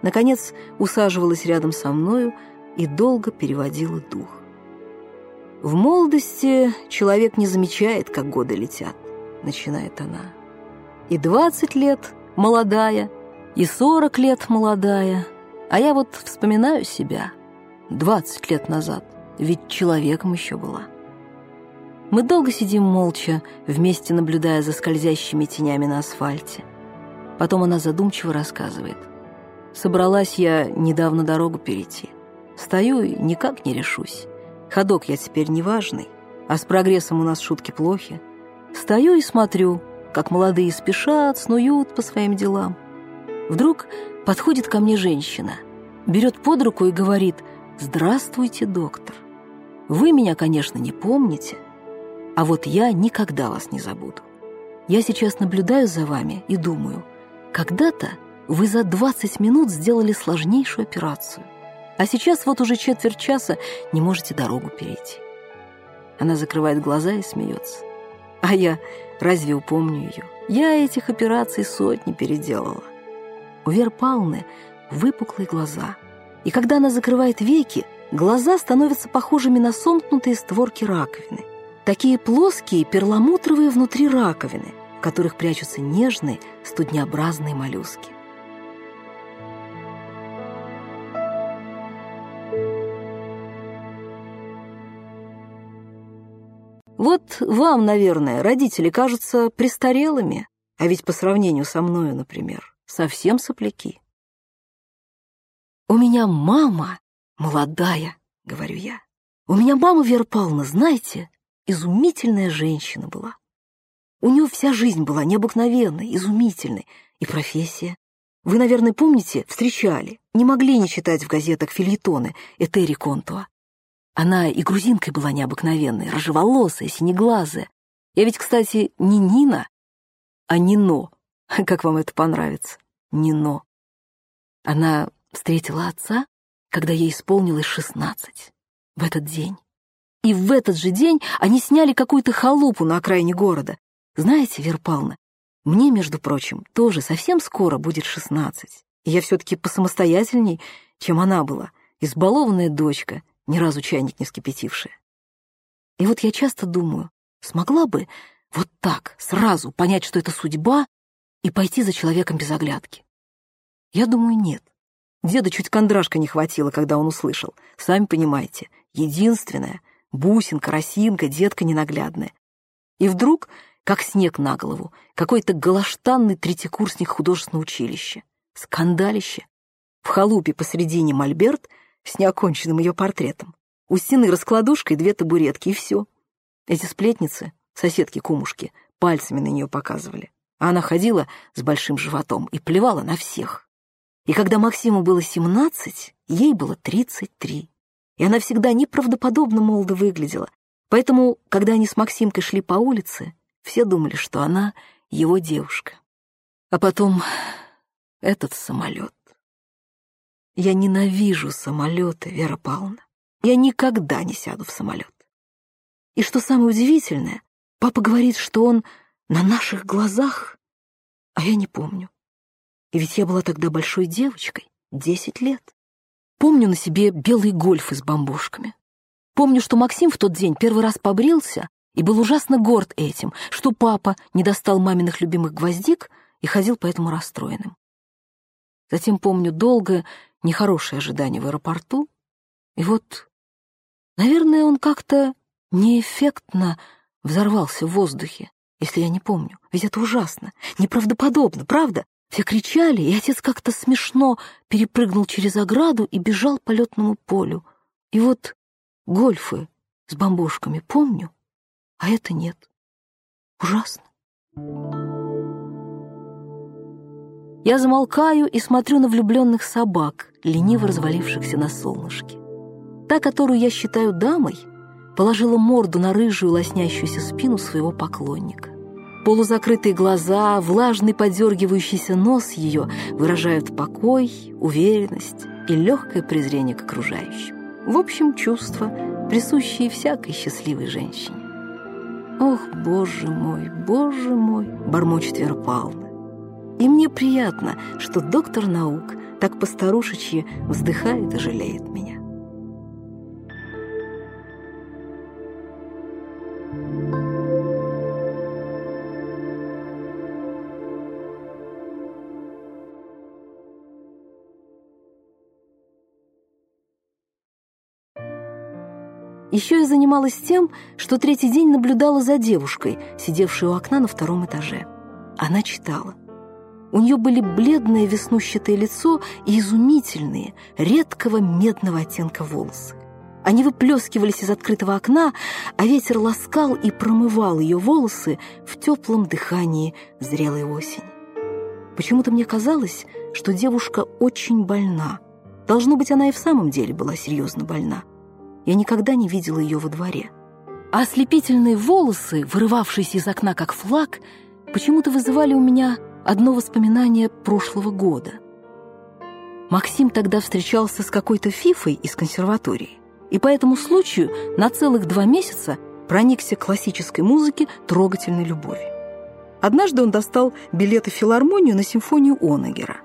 Наконец усаживалась рядом со мною, и долго переводила дух. «В молодости человек не замечает, как годы летят», — начинает она. «И двадцать лет молодая, и сорок лет молодая, а я вот вспоминаю себя двадцать лет назад, ведь человеком еще была». Мы долго сидим молча, вместе наблюдая за скользящими тенями на асфальте. Потом она задумчиво рассказывает. «Собралась я недавно дорогу перейти. Стою и никак не решусь. Ходок я теперь неважный, а с прогрессом у нас шутки плохи. Стою и смотрю, как молодые спешат, снуют по своим делам. Вдруг подходит ко мне женщина, берет под руку и говорит «Здравствуйте, доктор. Вы меня, конечно, не помните, а вот я никогда вас не забуду. Я сейчас наблюдаю за вами и думаю, когда-то вы за 20 минут сделали сложнейшую операцию. А сейчас вот уже четверть часа не можете дорогу перейти. Она закрывает глаза и смеется. А я разве упомню ее? Я этих операций сотни переделала. У Веры Павловны выпуклые глаза. И когда она закрывает веки, глаза становятся похожими на сомкнутые створки раковины. Такие плоские, перламутровые внутри раковины, в которых прячутся нежные, студнеобразные моллюски. Вот вам, наверное, родители кажутся престарелыми, а ведь по сравнению со мною, например, совсем сопляки. «У меня мама молодая», — говорю я. «У меня мама, Вера Павловна, знаете, изумительная женщина была. У нее вся жизнь была необыкновенной, изумительной, и профессия. Вы, наверное, помните, встречали, не могли не читать в газетах фильетоны Этери Контуа. Она и грузинкой была необыкновенной, рыжеволосая, синеглазая. Я ведь, кстати, не Нина, а Нино. Как вам это понравится? Нино. Она встретила отца, когда ей исполнилось шестнадцать. В этот день. И в этот же день они сняли какую-то халупу на окраине города. Знаете, Вера Павловна, мне, между прочим, тоже совсем скоро будет шестнадцать. И я все-таки посамостоятельней, чем она была. Избалованная дочка, ни разу чайник не вскипятившая. И вот я часто думаю, смогла бы вот так сразу понять, что это судьба, и пойти за человеком без оглядки? Я думаю, нет. Деда чуть кондрашка не хватило, когда он услышал. Сами понимаете, единственная, бусинка, росинка, детка ненаглядная. И вдруг как снег на голову, какой-то галаштанный третьекурсник художественного училища. Скандалище. В халупе посредине мольберт с неоконченным ее портретом. У стены раскладушка и две табуретки, и все. Эти сплетницы, соседки-кумушки, пальцами на нее показывали. А она ходила с большим животом и плевала на всех. И когда Максиму было семнадцать, ей было тридцать три. И она всегда неправдоподобно молодо выглядела. Поэтому, когда они с Максимкой шли по улице, все думали, что она его девушка. А потом этот самолет. Я ненавижу самолеты, Вера Павловна. Я никогда не сяду в самолет. И что самое удивительное, папа говорит, что он на наших глазах, а я не помню. И ведь я была тогда большой девочкой, десять лет. Помню на себе белый гольфы с бомбошками. Помню, что Максим в тот день первый раз побрился, и был ужасно горд этим, что папа не достал маминых любимых гвоздик и ходил поэтому расстроенным. Затем помню долгое, нехорошее ожидание в аэропорту, и вот, наверное, он как-то неэффектно взорвался в воздухе, если я не помню. Ведь это ужасно, неправдоподобно, правда? Все кричали, и отец как-то смешно перепрыгнул через ограду и бежал по летному полю. И вот гольфы с бомбошками помню, а это нет. Ужасно. Я замолкаю и смотрю на влюбленных собак, лениво развалившихся на солнышке. Та, которую я считаю дамой, положила морду на рыжую лоснящуюся спину своего поклонника. Полузакрытые глаза, влажный подергивающийся нос ее выражают покой, уверенность и легкое презрение к окружающим. В общем, чувства, присущие всякой счастливой женщине. «Ох, боже мой, боже мой!» — бормочет Вера. И мне приятно, что доктор наук так постарушечьи вздыхает и жалеет меня. Еще я занималась тем, что третий день наблюдала за девушкой, сидевшей у окна на втором этаже. Она читала. У нее были бледное веснущатое лицо и изумительные, редкого медного оттенка волосы. Они выплескивались из открытого окна, а ветер ласкал и промывал ее волосы в теплом дыхании зрелой осени. Почему-то мне казалось, что девушка очень больна. Должно быть, она и в самом деле была серьезно больна. Я никогда не видела ее во дворе. А ослепительные волосы, вырывавшиеся из окна как флаг, почему-то вызывали у меня одно воспоминание прошлого года. Максим тогда встречался с какой-то фифой из консерватории, и по этому случаю на целых два месяца проникся классической музыке трогательной любовью. Однажды он достал билеты в филармонию на симфонию Онегера.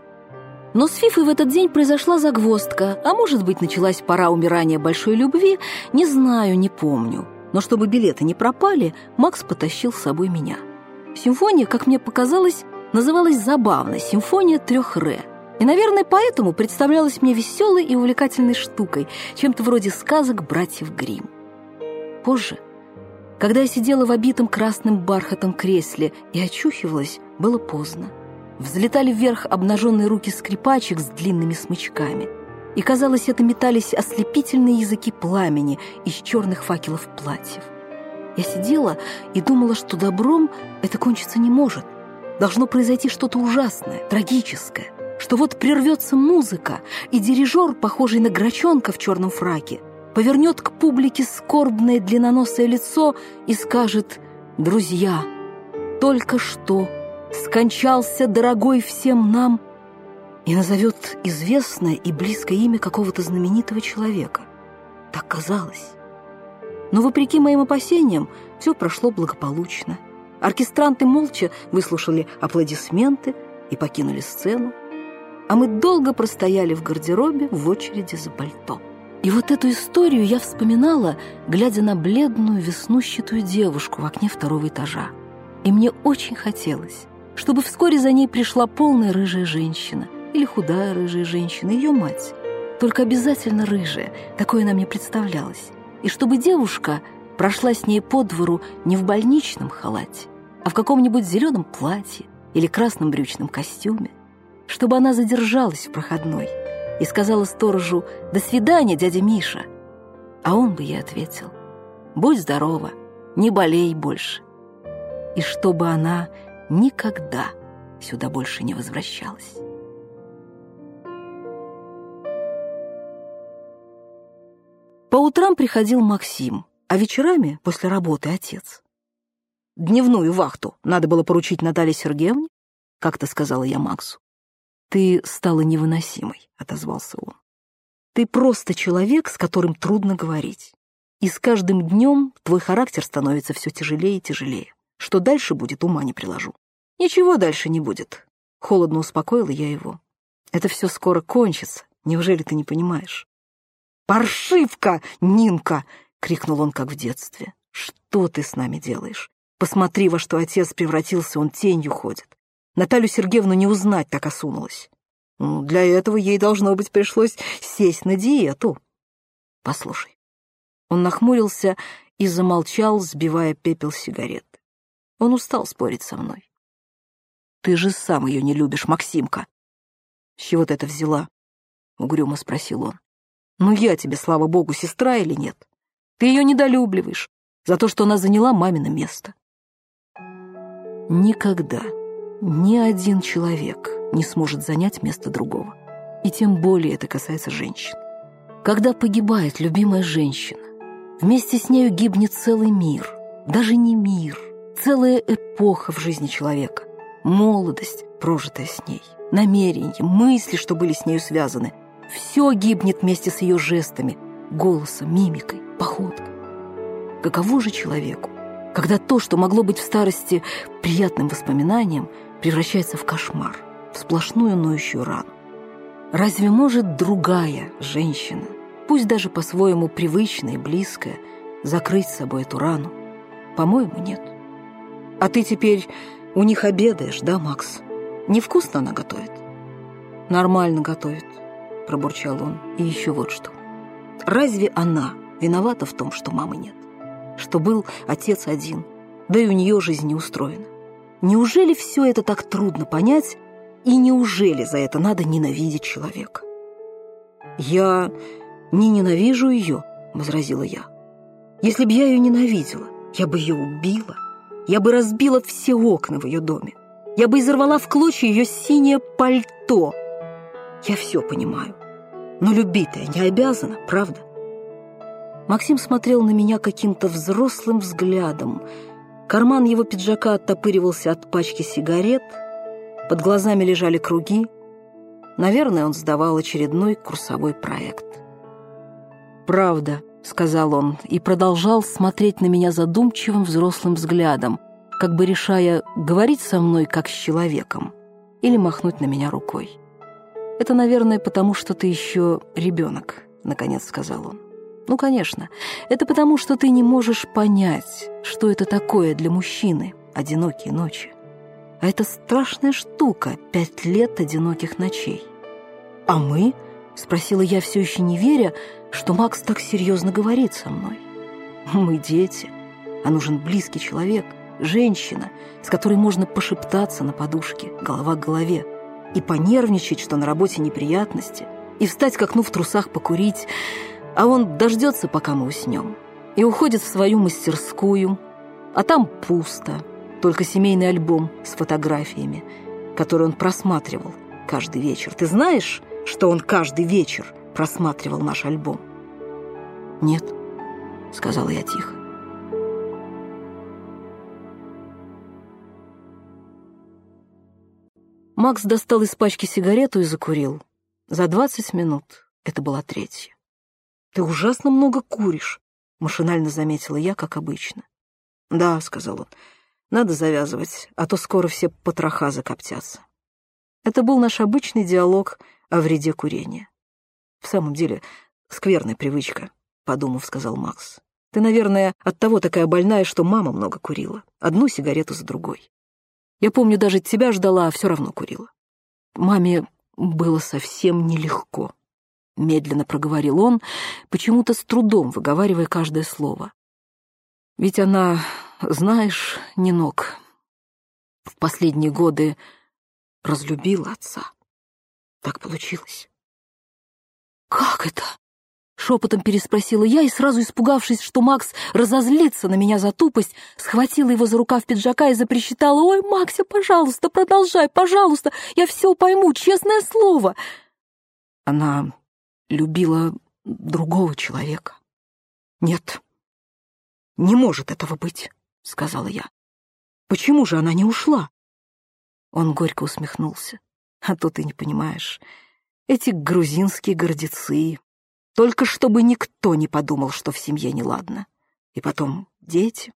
Но с Фифой в этот день произошла загвоздка, а может быть, началась пора умирания большой любви, не знаю, не помню. Но чтобы билеты не пропали, Макс потащил с собой меня. Симфония, как мне показалось, называлась забавно «Симфония трех ре». И, наверное, поэтому представлялась мне веселой и увлекательной штукой, чем-то вроде сказок братьев Гримм. Позже, Когда я сидела в обитом красным бархатом кресле и очухивалась, было поздно. Взлетали вверх обнаженные руки скрипачек с длинными смычками. И, казалось, это метались ослепительные языки пламени из черных факелов платьев. Я сидела и думала, что добром это кончиться не может. Должно произойти что-то ужасное, трагическое, что вот прервется музыка, и дирижер, похожий на грачонка в черном фраке, повернет к публике скорбное длинноносое лицо и скажет «Друзья, только что скончался дорогой всем нам» и назовет известное и близкое имя какого-то знаменитого человека. Так казалось. Но, вопреки моим опасениям, все прошло благополучно. Оркестранты молча выслушали аплодисменты и покинули сцену, а мы долго простояли в гардеробе в очереди за пальто. И вот эту историю я вспоминала, глядя на бледную веснущатую девушку в окне второго этажа. И мне очень хотелось, чтобы вскоре за ней пришла полная рыжая женщина или худая рыжая женщина, ее мать. Только обязательно рыжая, такое она мне представлялось. И чтобы девушка прошла с ней по двору не в больничном халате, а в каком-нибудь зеленом платье или красном брючном костюме, чтобы она задержалась в проходной – и сказала сторожу «До свидания, дядя Миша». А он бы ей ответил «Будь здорова, не болей больше». И чтобы она никогда сюда больше не возвращалась. По утрам приходил Максим, а вечерами, после работы, отец. «Дневную вахту надо было поручить Наталье Сергеевне», — как-то сказала я Максу. «Ты стала невыносимой», — отозвался он. «Ты просто человек, с которым трудно говорить. И с каждым днем твой характер становится все тяжелее и тяжелее. Что дальше будет, ума не приложу». «Ничего дальше не будет», — холодно успокоила я его. «Это все скоро кончится. Неужели ты не понимаешь?» «Паршивка, Нинка!» — крикнул он, как в детстве. «Что ты с нами делаешь? Посмотри, во что отец превратился, он тенью ходит. Наталью Сергеевну не узнать так осунулась. Ну, для этого ей, должно быть, пришлось сесть на диету. Послушай. Он нахмурился и замолчал, сбивая пепел сигарет. Он устал спорить со мной. Ты же сам ее не любишь, Максимка. С чего ты это взяла? Угрюмо спросил он. Ну я тебе, слава богу, сестра или нет? Ты ее недолюбливаешь за то, что она заняла мамино место. Никогда ни один человек не сможет занять место другого. И тем более это касается женщин. Когда погибает любимая женщина, вместе с нею гибнет целый мир. Даже не мир, целая эпоха в жизни человека. Молодость, прожитая с ней, намерения, мысли, что были с нею связаны. Все гибнет вместе с ее жестами, голосом, мимикой, походкой. Каково же человеку, когда то, что могло быть в старости приятным воспоминанием, превращается в кошмар, в сплошную ноющую рану. Разве может другая женщина, пусть даже по-своему привычная и близкая, закрыть с собой эту рану? По-моему, нет. А ты теперь у них обедаешь, да, Макс? Невкусно она готовит? Нормально готовит, пробурчал он. И еще вот что. Разве она виновата в том, что мамы нет? Что был отец один, да и у нее жизнь не устроена? Неужели все это так трудно понять, и неужели за это надо ненавидеть человека? «Я не ненавижу ее», — возразила я. «Если бы я ее ненавидела, я бы ее убила, я бы разбила все окна в ее доме, я бы изорвала в клочья ее синее пальто. Я все понимаю, но любить я не обязана, правда?» Максим смотрел на меня каким-то взрослым взглядом — Карман его пиджака оттопыривался от пачки сигарет, под глазами лежали круги. Наверное, он сдавал очередной курсовой проект. «Правда», — сказал он, и продолжал смотреть на меня задумчивым взрослым взглядом, как бы решая, говорить со мной как с человеком или махнуть на меня рукой. «Это, наверное, потому что ты еще ребенок», — наконец сказал он. Ну, конечно, это потому, что ты не можешь понять, что это такое для мужчины одинокие ночи. А это страшная штука — пять лет одиноких ночей. А мы? — спросила я, все еще не веря, что Макс так серьезно говорит со мной. Мы дети. а нужен близкий человек, женщина, с которой можно пошептаться на подушке, голова к голове, и понервничать, что на работе неприятности, и встать к окну в трусах покурить, а он дождется, пока мы уснем, и уходит в свою мастерскую, а там пусто, только семейный альбом с фотографиями, который он просматривал каждый вечер. Ты знаешь, что он каждый вечер просматривал наш альбом? «Нет», — сказала я тихо. Макс достал из пачки сигарету и закурил. За двадцать минут это была третья. «Ты ужасно много куришь», — машинально заметила я, как обычно. «Да», — сказал он, — «надо завязывать, а то скоро все потроха закоптятся». Это был наш обычный диалог о вреде курения. «В самом деле, скверная привычка», — подумав, сказал Макс. «Ты, наверное, от того такая больная, что мама много курила. Одну сигарету за другой. Я помню, даже тебя ждала, а все равно курила. Маме было совсем нелегко», — медленно проговорил он, почему-то с трудом выговаривая каждое слово. «Ведь она, знаешь, не ног. В последние годы разлюбила отца. Так получилось. «Как это?» — шепотом переспросила я и, сразу испугавшись, что Макс разозлится на меня за тупость, схватила его за рукав пиджака и запричитала, «Ой, Макся, пожалуйста, продолжай, пожалуйста, я все пойму, честное слово!» Она любила другого человека. «Нет, не может этого быть», — сказала я. «Почему же она не ушла?» Он горько усмехнулся. А то ты не понимаешь. Эти грузинские гордецы. Только чтобы никто не подумал, что в семье неладно. И потом дети.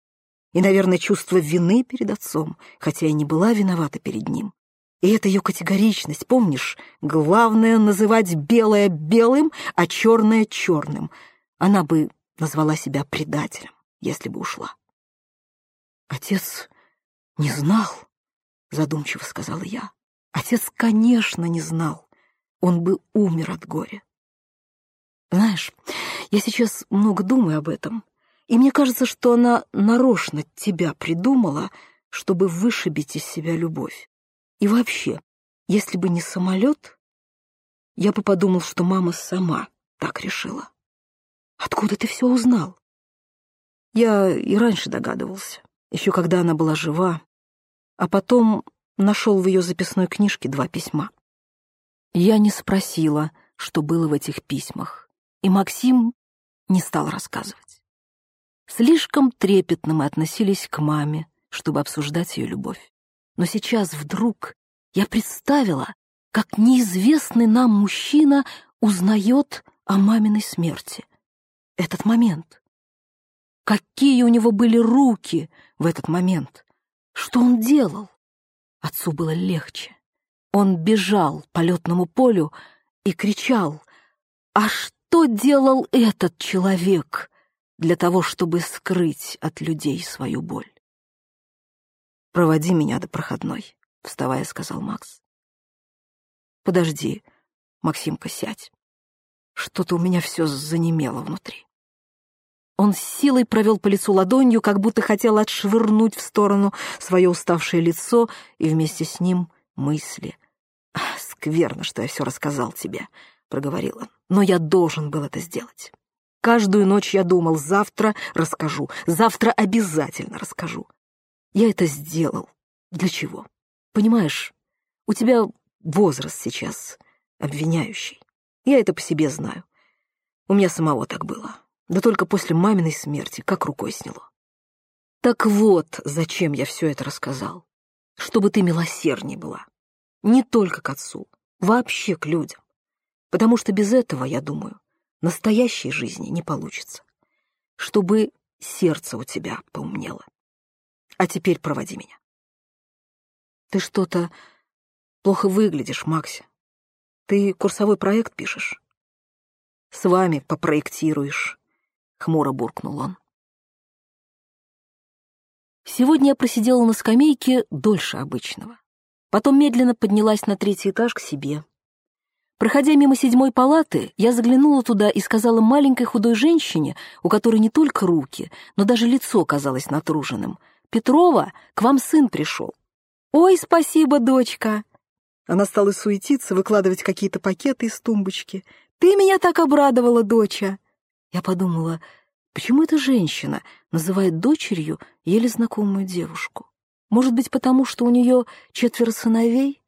И, наверное, чувство вины перед отцом, хотя и не была виновата перед ним. И это ее категоричность, помнишь? Главное — называть белое белым, а черное черным. Она бы назвала себя предателем, если бы ушла. Отец не знал, задумчиво сказала я. Отец, конечно, не знал. Он бы умер от горя. Знаешь, я сейчас много думаю об этом, и мне кажется, что она нарочно тебя придумала, чтобы вышибить из себя любовь. И вообще, если бы не самолет, я бы подумал, что мама сама так решила. Откуда ты все узнал? Я и раньше догадывался, еще когда она была жива, а потом нашел в ее записной книжке два письма. Я не спросила, что было в этих письмах, и Максим не стал рассказывать. Слишком трепетно мы относились к маме, чтобы обсуждать ее любовь. Но сейчас вдруг я представила, как неизвестный нам мужчина узнает о маминой смерти. Этот момент. Какие у него были руки в этот момент. Что он делал? Отцу было легче. Он бежал по летному полю и кричал, «А что делал этот человек для того, чтобы скрыть от людей свою боль?» «Проводи меня до проходной», — вставая, сказал Макс. «Подожди, Максимка, сядь. Что-то у меня все занемело внутри». Он с силой провел по лицу ладонью, как будто хотел отшвырнуть в сторону свое уставшее лицо и вместе с ним мысли. «Скверно, что я все рассказал тебе», — проговорил он. «Но я должен был это сделать. Каждую ночь я думал, завтра расскажу, завтра обязательно расскажу. Я это сделал. Для чего? Понимаешь, у тебя возраст сейчас обвиняющий. Я это по себе знаю. У меня самого так было. Да только после маминой смерти как рукой сняло. Так вот, зачем я все это рассказал. Чтобы ты милосердней была. Не только к отцу, вообще к людям. Потому что без этого, я думаю, настоящей жизни не получится. Чтобы сердце у тебя поумнело. А теперь проводи меня. Ты что-то плохо выглядишь, Макси. Ты курсовой проект пишешь? С вами попроектируешь хмуро буркнул он. Сегодня я просидела на скамейке дольше обычного. Потом медленно поднялась на третий этаж к себе. Проходя мимо седьмой палаты, я заглянула туда и сказала маленькой худой женщине, у которой не только руки, но даже лицо казалось натруженным, «Петрова, к вам сын пришел». «Ой, спасибо, дочка!» Она стала суетиться, выкладывать какие-то пакеты из тумбочки. «Ты меня так обрадовала, доча!» Я подумала, почему эта женщина называет дочерью еле знакомую девушку? Может быть, потому что у нее четверо сыновей?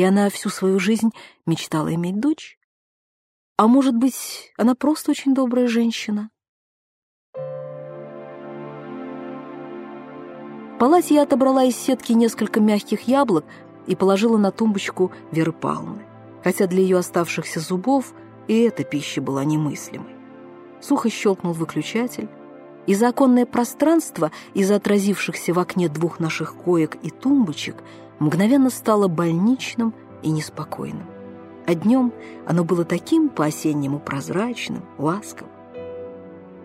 и она всю свою жизнь мечтала иметь дочь? А может быть, она просто очень добрая женщина? Палате я отобрала из сетки несколько мягких яблок и положила на тумбочку Веры Павловны, хотя для ее оставшихся зубов и эта пища была немыслимой. Сухо щелкнул выключатель, и за оконное пространство из отразившихся в окне двух наших коек и тумбочек – мгновенно стало больничным и неспокойным. А днем оно было таким по-осеннему прозрачным, ласковым.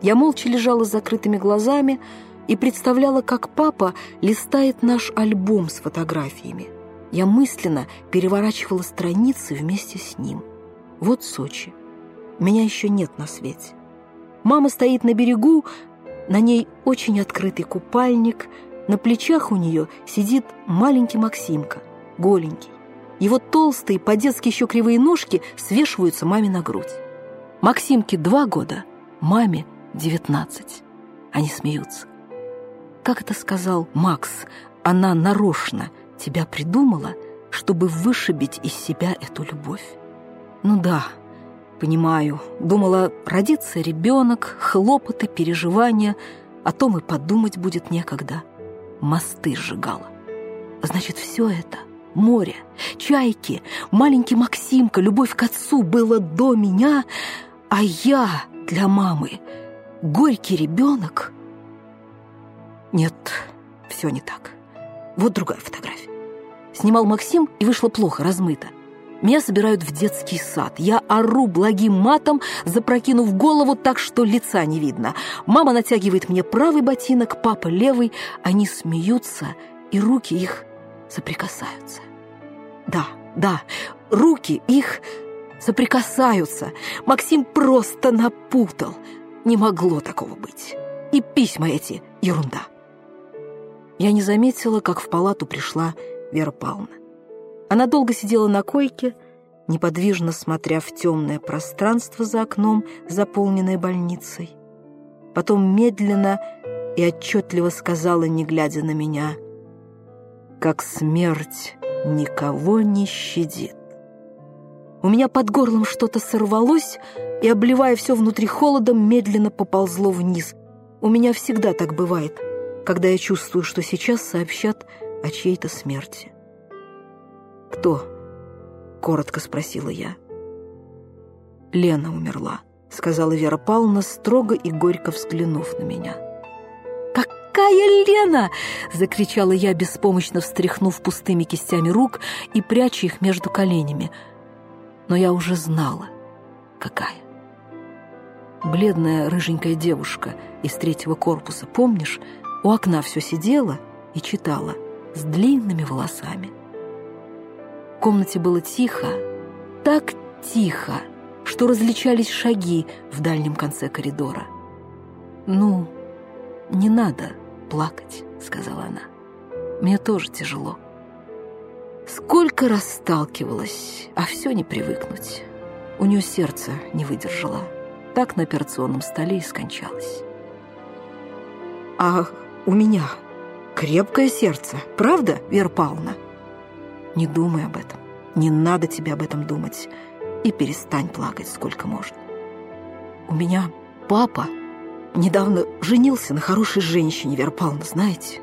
Я молча лежала с закрытыми глазами и представляла, как папа листает наш альбом с фотографиями. Я мысленно переворачивала страницы вместе с ним. Вот Сочи. Меня еще нет на свете. Мама стоит на берегу, на ней очень открытый купальник — на плечах у нее сидит маленький Максимка, голенький. Его толстые, по-детски еще кривые ножки свешиваются маме на грудь. Максимке два года, маме девятнадцать. Они смеются. Как это сказал Макс, она нарочно тебя придумала, чтобы вышибить из себя эту любовь. Ну да, понимаю. Думала, родится ребенок, хлопоты, переживания, о том и подумать будет некогда мосты сжигала. Значит, все это — море, чайки, маленький Максимка, любовь к отцу было до меня, а я для мамы — горький ребенок. Нет, все не так. Вот другая фотография. Снимал Максим, и вышло плохо, размыто. Меня собирают в детский сад. Я ору благим матом, запрокинув голову так, что лица не видно. Мама натягивает мне правый ботинок, папа левый. Они смеются, и руки их соприкасаются. Да, да, руки их соприкасаются. Максим просто напутал. Не могло такого быть. И письма эти — ерунда. Я не заметила, как в палату пришла Вера Павловна. Она долго сидела на койке, неподвижно смотря в темное пространство за окном, заполненное больницей. Потом медленно и отчетливо сказала, не глядя на меня, «Как смерть никого не щадит». У меня под горлом что-то сорвалось и, обливая все внутри холодом, медленно поползло вниз. У меня всегда так бывает, когда я чувствую, что сейчас сообщат о чьей-то смерти. «Кто?» — коротко спросила я. «Лена умерла», — сказала Вера Павловна, строго и горько взглянув на меня. «Какая Лена?» — закричала я, беспомощно встряхнув пустыми кистями рук и пряча их между коленями. Но я уже знала, какая. Бледная рыженькая девушка из третьего корпуса, помнишь, у окна все сидела и читала с длинными волосами. В комнате было тихо, так тихо, что различались шаги в дальнем конце коридора. «Ну, не надо плакать», — сказала она. «Мне тоже тяжело». Сколько раз сталкивалась, а все не привыкнуть. У нее сердце не выдержало. Так на операционном столе и скончалась. «А у меня крепкое сердце, правда, Вера Павловна?» Не думай об этом. Не надо тебе об этом думать. И перестань плакать сколько можно. У меня папа недавно женился на хорошей женщине, Вера Павловна, знаете?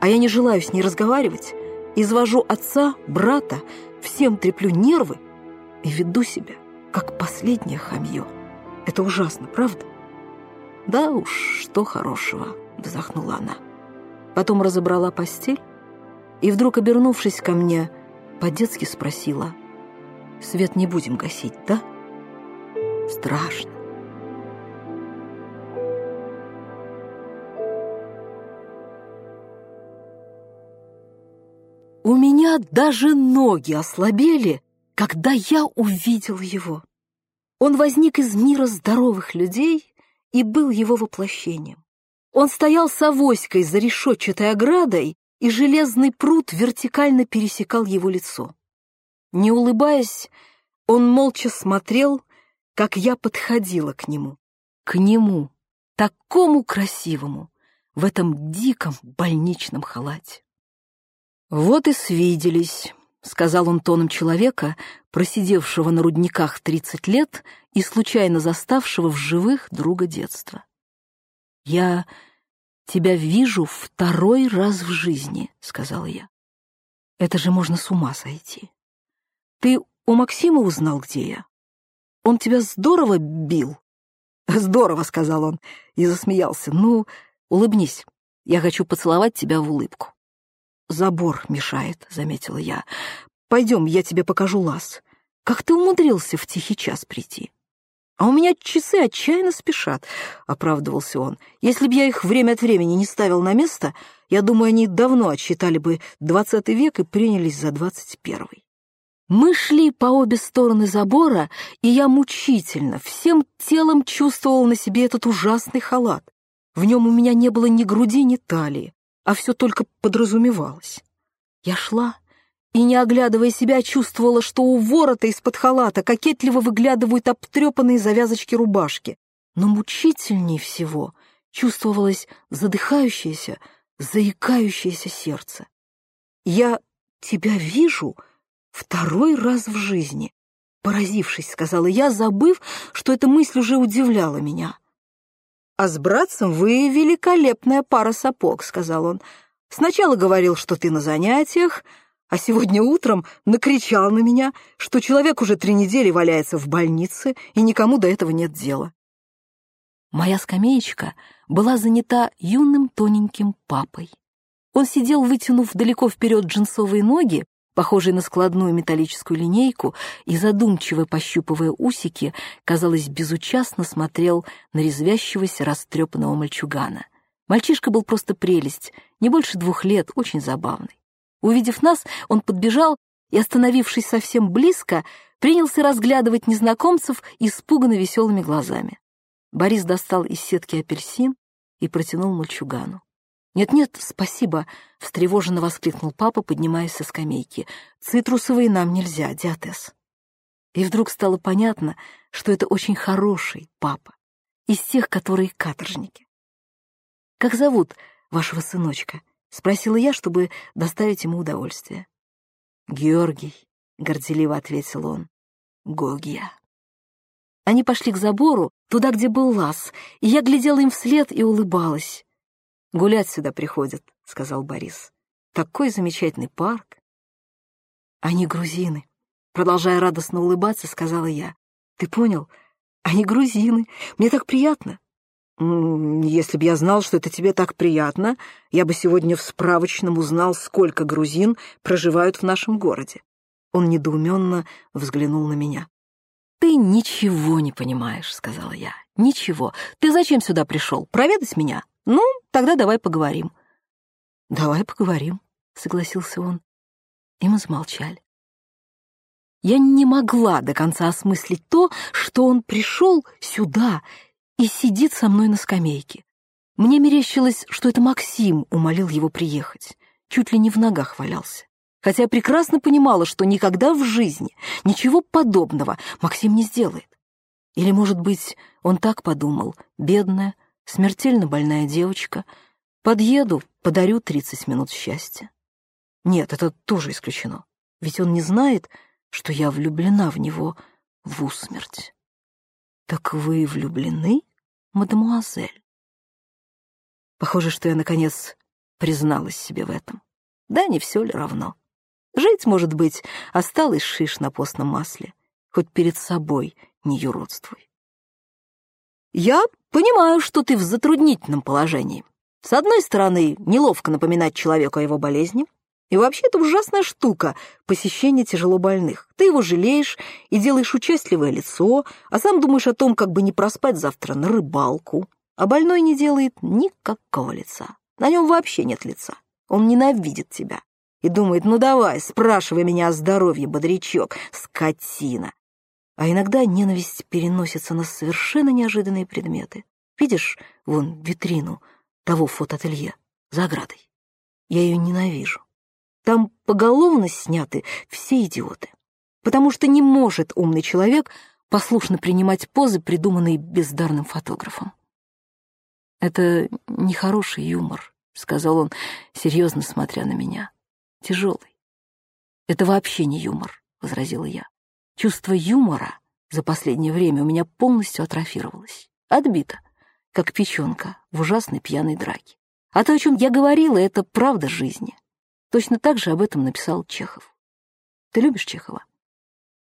А я не желаю с ней разговаривать. Извожу отца, брата, всем треплю нервы и веду себя, как последнее хамье. Это ужасно, правда? Да уж, что хорошего, вздохнула она. Потом разобрала постель и вдруг, обернувшись ко мне, по-детски спросила, «Свет не будем гасить, да?» Страшно. У меня даже ноги ослабели, когда я увидел его. Он возник из мира здоровых людей и был его воплощением. Он стоял с авоськой за решетчатой оградой, и железный пруд вертикально пересекал его лицо. Не улыбаясь, он молча смотрел, как я подходила к нему. К нему, такому красивому, в этом диком больничном халате. «Вот и свиделись», — сказал он тоном человека, просидевшего на рудниках тридцать лет и случайно заставшего в живых друга детства. «Я тебя вижу второй раз в жизни», — сказала я. «Это же можно с ума сойти. Ты у Максима узнал, где я? Он тебя здорово бил?» «Здорово», — сказал он и засмеялся. «Ну, улыбнись, я хочу поцеловать тебя в улыбку». «Забор мешает», — заметила я. «Пойдем, я тебе покажу лаз. Как ты умудрился в тихий час прийти?» «А у меня часы отчаянно спешат», — оправдывался он. «Если б я их время от времени не ставил на место, я думаю, они давно отсчитали бы двадцатый век и принялись за двадцать первый». Мы шли по обе стороны забора, и я мучительно, всем телом чувствовал на себе этот ужасный халат. В нем у меня не было ни груди, ни талии, а все только подразумевалось. Я шла и, не оглядывая себя, чувствовала, что у ворота из-под халата кокетливо выглядывают обтрепанные завязочки рубашки. Но мучительнее всего чувствовалось задыхающееся, заикающееся сердце. «Я тебя вижу второй раз в жизни», — поразившись, сказала я, забыв, что эта мысль уже удивляла меня. «А с братцем вы великолепная пара сапог», — сказал он. «Сначала говорил, что ты на занятиях, а сегодня утром накричал на меня, что человек уже три недели валяется в больнице, и никому до этого нет дела. Моя скамеечка была занята юным тоненьким папой. Он сидел, вытянув далеко вперед джинсовые ноги, похожие на складную металлическую линейку, и, задумчиво пощупывая усики, казалось, безучастно смотрел на резвящегося растрепанного мальчугана. Мальчишка был просто прелесть, не больше двух лет, очень забавный. Увидев нас, он подбежал и, остановившись совсем близко, принялся разглядывать незнакомцев испуганно веселыми глазами. Борис достал из сетки апельсин и протянул мальчугану. «Нет-нет, спасибо», — встревоженно воскликнул папа, поднимаясь со скамейки. «Цитрусовые нам нельзя, диатез». И вдруг стало понятно, что это очень хороший папа, из тех, которые каторжники. «Как зовут вашего сыночка?» — спросила я, чтобы доставить ему удовольствие. «Георгий», — горделиво ответил он, — «Гогия». Они пошли к забору, туда, где был лаз, и я глядела им вслед и улыбалась. «Гулять сюда приходят», — сказал Борис. «Такой замечательный парк». «Они грузины», — продолжая радостно улыбаться, сказала я. «Ты понял? Они грузины. Мне так приятно. «Если бы я знал, что это тебе так приятно, я бы сегодня в справочном узнал, сколько грузин проживают в нашем городе». Он недоуменно взглянул на меня. «Ты ничего не понимаешь», — сказала я. «Ничего. Ты зачем сюда пришел? Проведать меня? Ну, тогда давай поговорим». «Давай поговорим», — согласился он. И мы замолчали. Я не могла до конца осмыслить то, что он пришел сюда и сидит со мной на скамейке. Мне мерещилось, что это Максим умолил его приехать. Чуть ли не в ногах валялся. Хотя прекрасно понимала, что никогда в жизни ничего подобного Максим не сделает. Или, может быть, он так подумал, бедная, смертельно больная девочка, подъеду, подарю 30 минут счастья. Нет, это тоже исключено. Ведь он не знает, что я влюблена в него в усмерть. «Так вы влюблены, мадемуазель?» Похоже, что я, наконец, призналась себе в этом. Да, не все ли равно. Жить, может быть, осталось шиш на постном масле. Хоть перед собой не юродствуй. Я понимаю, что ты в затруднительном положении. С одной стороны, неловко напоминать человеку о его болезни, и вообще это ужасная штука — посещение тяжелобольных. Ты его жалеешь и делаешь участливое лицо, а сам думаешь о том, как бы не проспать завтра на рыбалку. А больной не делает никакого лица. На нем вообще нет лица. Он ненавидит тебя. и думает, ну давай, спрашивай меня о здоровье, бодрячок, скотина. А иногда ненависть переносится на совершенно неожиданные предметы. Видишь, вон, витрину того фотоателье за оградой. Я ее ненавижу. Там поголовно сняты все идиоты. Потому что не может умный человек послушно принимать позы, придуманные бездарным фотографом. «Это нехороший юмор», — сказал он, серьезно смотря на меня. «Тяжелый». «Это вообще не юмор», — возразила я. «Чувство юмора за последнее время у меня полностью атрофировалось. Отбито, как печенка в ужасной пьяной драке. А то, о чем я говорила, это правда жизни. Точно так же об этом написал Чехов. Ты любишь Чехова?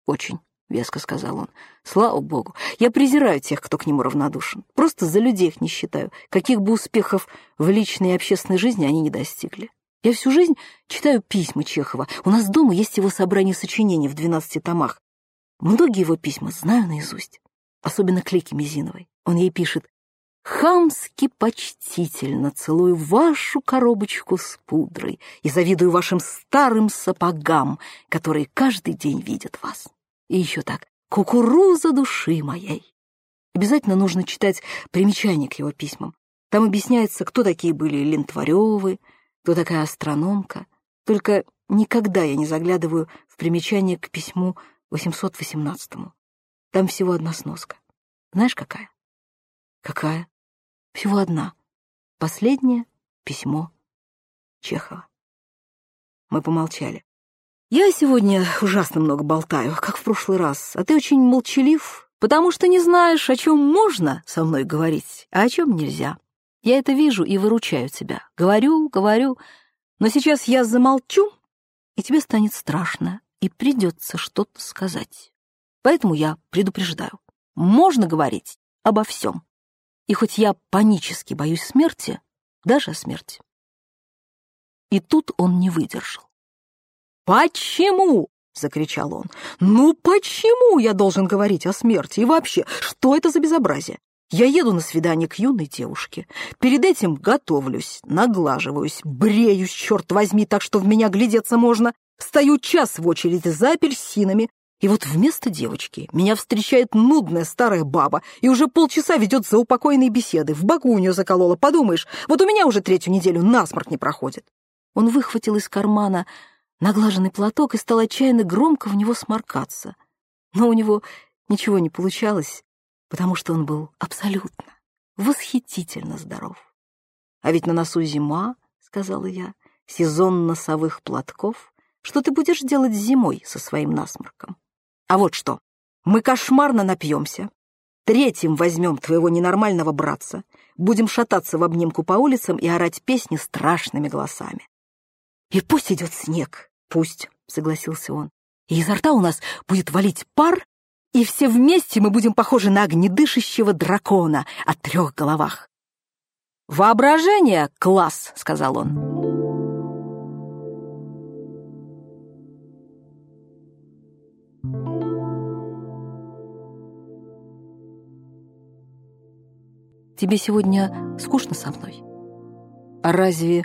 Очень. — веско сказал он. «Слава богу! Я презираю тех, кто к нему равнодушен. Просто за людей их не считаю, каких бы успехов в личной и общественной жизни они не достигли. Я всю жизнь читаю письма Чехова. У нас дома есть его собрание сочинений в двенадцати томах. Многие его письма знаю наизусть, особенно Клики Мизиновой. Он ей пишет «Хамски почтительно целую вашу коробочку с пудрой и завидую вашим старым сапогам, которые каждый день видят вас». И еще так «Кукуруза души моей». Обязательно нужно читать примечание к его письмам. Там объясняется, кто такие были Лентваревы, кто такая астрономка. Только никогда я не заглядываю в примечание к письму 818-му. Там всего одна сноска. Знаешь, какая? Какая? Всего одна. Последнее письмо Чехова. Мы помолчали. «Я сегодня ужасно много болтаю, как в прошлый раз, а ты очень молчалив, потому что не знаешь, о чем можно со мной говорить, а о чем нельзя. Я это вижу и выручаю тебя. Говорю, говорю, но сейчас я замолчу, и тебе станет страшно, и придется что-то сказать. Поэтому я предупреждаю. Можно говорить обо всем. И хоть я панически боюсь смерти, даже смерти. И тут он не выдержал. «Почему?» — закричал он. «Ну почему я должен говорить о смерти? И вообще, что это за безобразие? Я еду на свидание к юной девушке. Перед этим готовлюсь, наглаживаюсь, бреюсь, черт возьми, так что в меня глядеться можно. Стою час в очереди за апельсинами, и вот вместо девочки меня встречает нудная старая баба и уже полчаса ведет за упокойные беседы. В боку у нее заколола, подумаешь, вот у меня уже третью неделю насморк не проходит. Он выхватил из кармана наглаженный платок и стал отчаянно громко в него сморкаться. Но у него ничего не получалось, потому что он был абсолютно, восхитительно здоров. «А ведь на носу зима», — сказала я, — «сезон носовых платков. Что ты будешь делать зимой со своим насморком? А вот что, мы кошмарно напьемся, третьим возьмем твоего ненормального братца, будем шататься в обнимку по улицам и орать песни страшными голосами. И пусть идет снег, пусть, согласился он. И изо рта у нас будет валить пар, и все вместе мы будем похожи на огнедышащего дракона о трех головах. «Воображение — класс!» — сказал он. «Тебе сегодня скучно со мной? А разве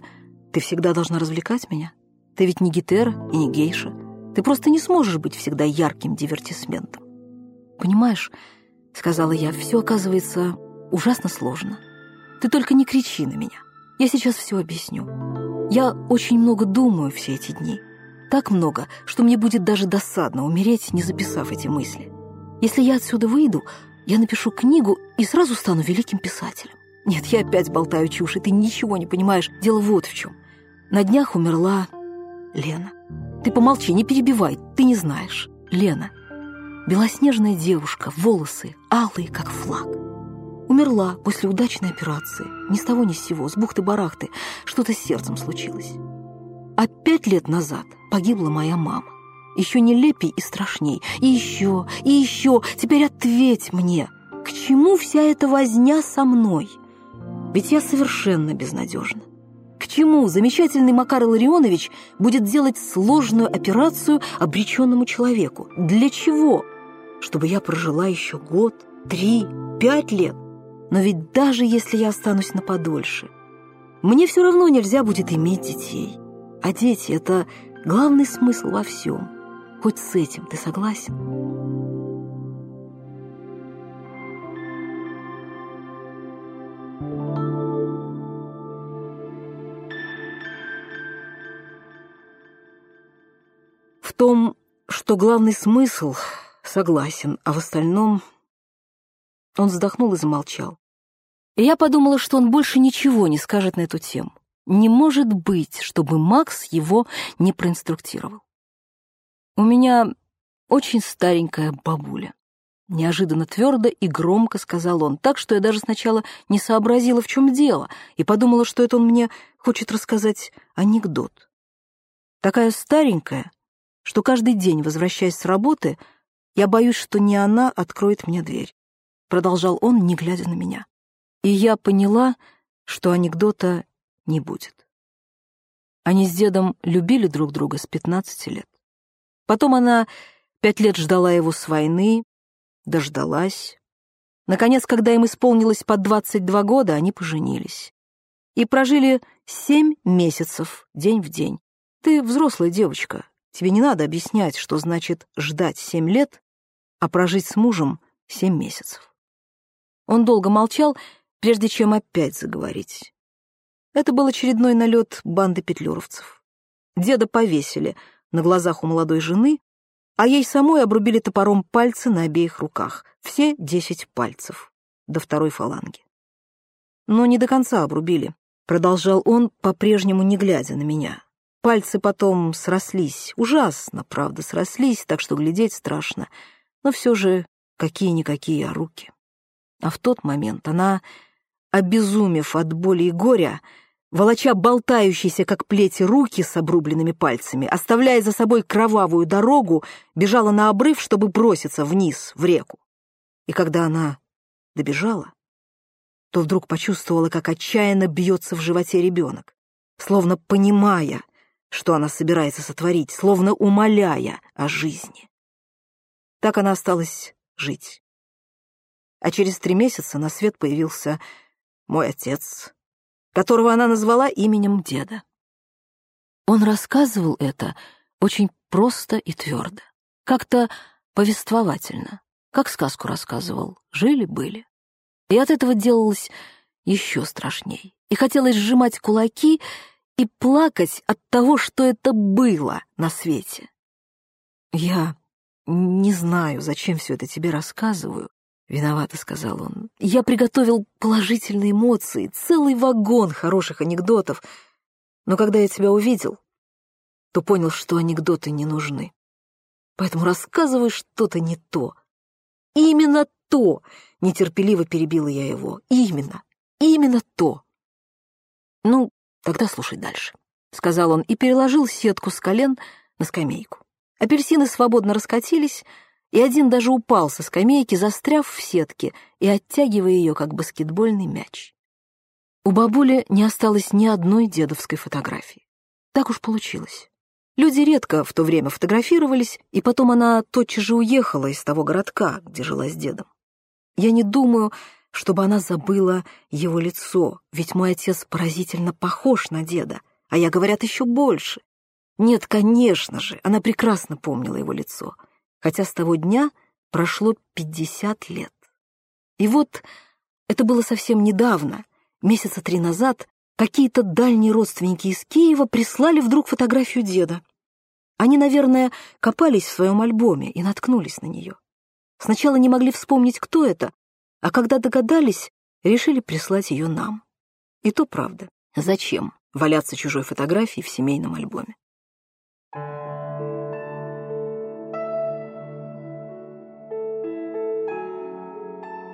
ты всегда должна развлекать меня. Ты ведь не гитера и не гейша. Ты просто не сможешь быть всегда ярким дивертисментом. Понимаешь, сказала я, все оказывается ужасно сложно. Ты только не кричи на меня. Я сейчас все объясню. Я очень много думаю все эти дни. Так много, что мне будет даже досадно умереть, не записав эти мысли. Если я отсюда выйду, я напишу книгу и сразу стану великим писателем. Нет, я опять болтаю чушь, и ты ничего не понимаешь. Дело вот в чем. На днях умерла Лена. Ты помолчи, не перебивай, ты не знаешь. Лена. Белоснежная девушка, волосы алые, как флаг. Умерла после удачной операции. Ни с того ни с сего, с бухты-барахты. Что-то с сердцем случилось. А пять лет назад погибла моя мама. Еще нелепей и страшней. И еще, и еще. Теперь ответь мне, к чему вся эта возня со мной? Ведь я совершенно безнадежна. К чему замечательный Макар Ларионович будет делать сложную операцию обреченному человеку? Для чего? Чтобы я прожила еще год, три, пять лет. Но ведь даже если я останусь на подольше, мне все равно нельзя будет иметь детей. А дети — это главный смысл во всем. Хоть с этим ты согласен? В том, что главный смысл, согласен, а в остальном... Он вздохнул и замолчал. И я подумала, что он больше ничего не скажет на эту тему. Не может быть, чтобы Макс его не проинструктировал. У меня очень старенькая бабуля. Неожиданно твердо и громко сказал он, так что я даже сначала не сообразила, в чем дело, и подумала, что это он мне хочет рассказать анекдот. Такая старенькая, что каждый день, возвращаясь с работы, я боюсь, что не она откроет мне дверь. Продолжал он, не глядя на меня. И я поняла, что анекдота не будет. Они с дедом любили друг друга с 15 лет. Потом она пять лет ждала его с войны, дождалась. Наконец, когда им исполнилось по 22 года, они поженились. И прожили семь месяцев, день в день. Ты взрослая девочка, тебе не надо объяснять, что значит ждать семь лет, а прожить с мужем семь месяцев. Он долго молчал, прежде чем опять заговорить. Это был очередной налет банды петлюровцев. Деда повесили на глазах у молодой жены, а ей самой обрубили топором пальцы на обеих руках, все десять пальцев, до второй фаланги. Но не до конца обрубили, продолжал он, по-прежнему не глядя на меня. Пальцы потом срослись, ужасно, правда, срослись, так что глядеть страшно, но все же какие-никакие руки. А в тот момент она обезумев от боли и горя, волоча болтающиеся, как плети, руки с обрубленными пальцами, оставляя за собой кровавую дорогу, бежала на обрыв, чтобы броситься вниз, в реку. И когда она добежала, то вдруг почувствовала, как отчаянно бьется в животе ребенок, словно понимая, что она собирается сотворить, словно умоляя о жизни. Так она осталась жить. А через три месяца на свет появился мой отец, которого она назвала именем деда. Он рассказывал это очень просто и твердо, как-то повествовательно, как сказку рассказывал, жили-были. И от этого делалось еще страшней. И хотелось сжимать кулаки и плакать от того, что это было на свете. Я не знаю, зачем все это тебе рассказываю, «Виновато», — сказал он. «Я приготовил положительные эмоции, целый вагон хороших анекдотов. Но когда я тебя увидел, то понял, что анекдоты не нужны. Поэтому рассказывай что-то не то. Именно то!» — нетерпеливо перебила я его. «Именно, именно то!» «Ну, тогда слушай дальше», — сказал он и переложил сетку с колен на скамейку. Апельсины свободно раскатились, и один даже упал со скамейки, застряв в сетке и оттягивая ее, как баскетбольный мяч. У бабули не осталось ни одной дедовской фотографии. Так уж получилось. Люди редко в то время фотографировались, и потом она тотчас же уехала из того городка, где жила с дедом. Я не думаю, чтобы она забыла его лицо, ведь мой отец поразительно похож на деда, а я, говорят, еще больше. Нет, конечно же, она прекрасно помнила его лицо — хотя с того дня прошло 50 лет. И вот это было совсем недавно, месяца три назад, какие-то дальние родственники из Киева прислали вдруг фотографию деда. Они, наверное, копались в своем альбоме и наткнулись на нее. Сначала не могли вспомнить, кто это, а когда догадались, решили прислать ее нам. И то правда. Зачем валяться чужой фотографией в семейном альбоме?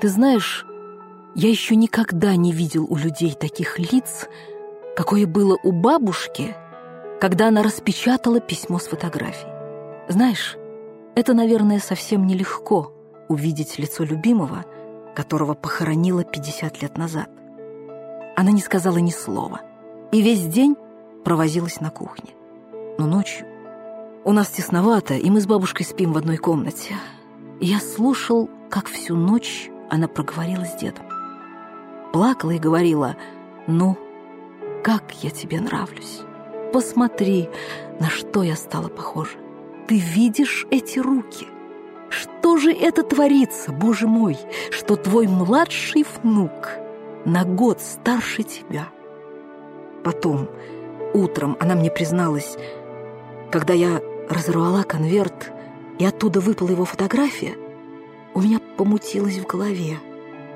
Ты знаешь, я еще никогда не видел у людей таких лиц, какое было у бабушки, когда она распечатала письмо с фотографией. Знаешь, это, наверное, совсем нелегко увидеть лицо любимого, которого похоронила 50 лет назад. Она не сказала ни слова и весь день провозилась на кухне. Но ночью у нас тесновато, и мы с бабушкой спим в одной комнате. я слушал, как всю ночь она проговорила с дедом. Плакала и говорила, «Ну, как я тебе нравлюсь». посмотри, на что я стала похожа. Ты видишь эти руки? Что же это творится, Боже мой, что твой младший внук на год старше тебя? Потом, утром, она мне призналась, когда я разорвала конверт, и оттуда выпала его фотография, у меня помутилось в голове.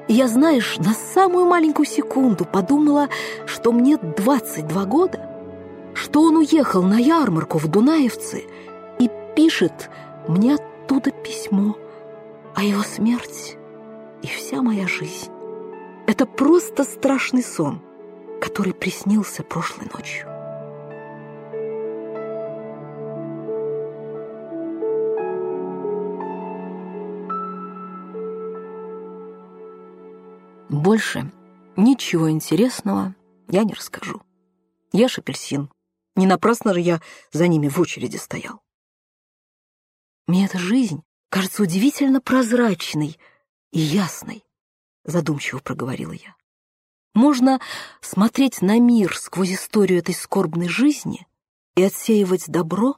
И я, знаешь, на самую маленькую секунду подумала, что мне 22 года, что он уехал на ярмарку в Дунаевцы и пишет мне оттуда письмо, а его смерть и вся моя жизнь. Это просто страшный сон, который приснился прошлой ночью. Больше ничего интересного я не расскажу. Ешь апельсин. Не напрасно же я за ними в очереди стоял. Мне эта жизнь кажется удивительно прозрачной и ясной, задумчиво проговорила я. Можно смотреть на мир сквозь историю этой скорбной жизни и отсеивать добро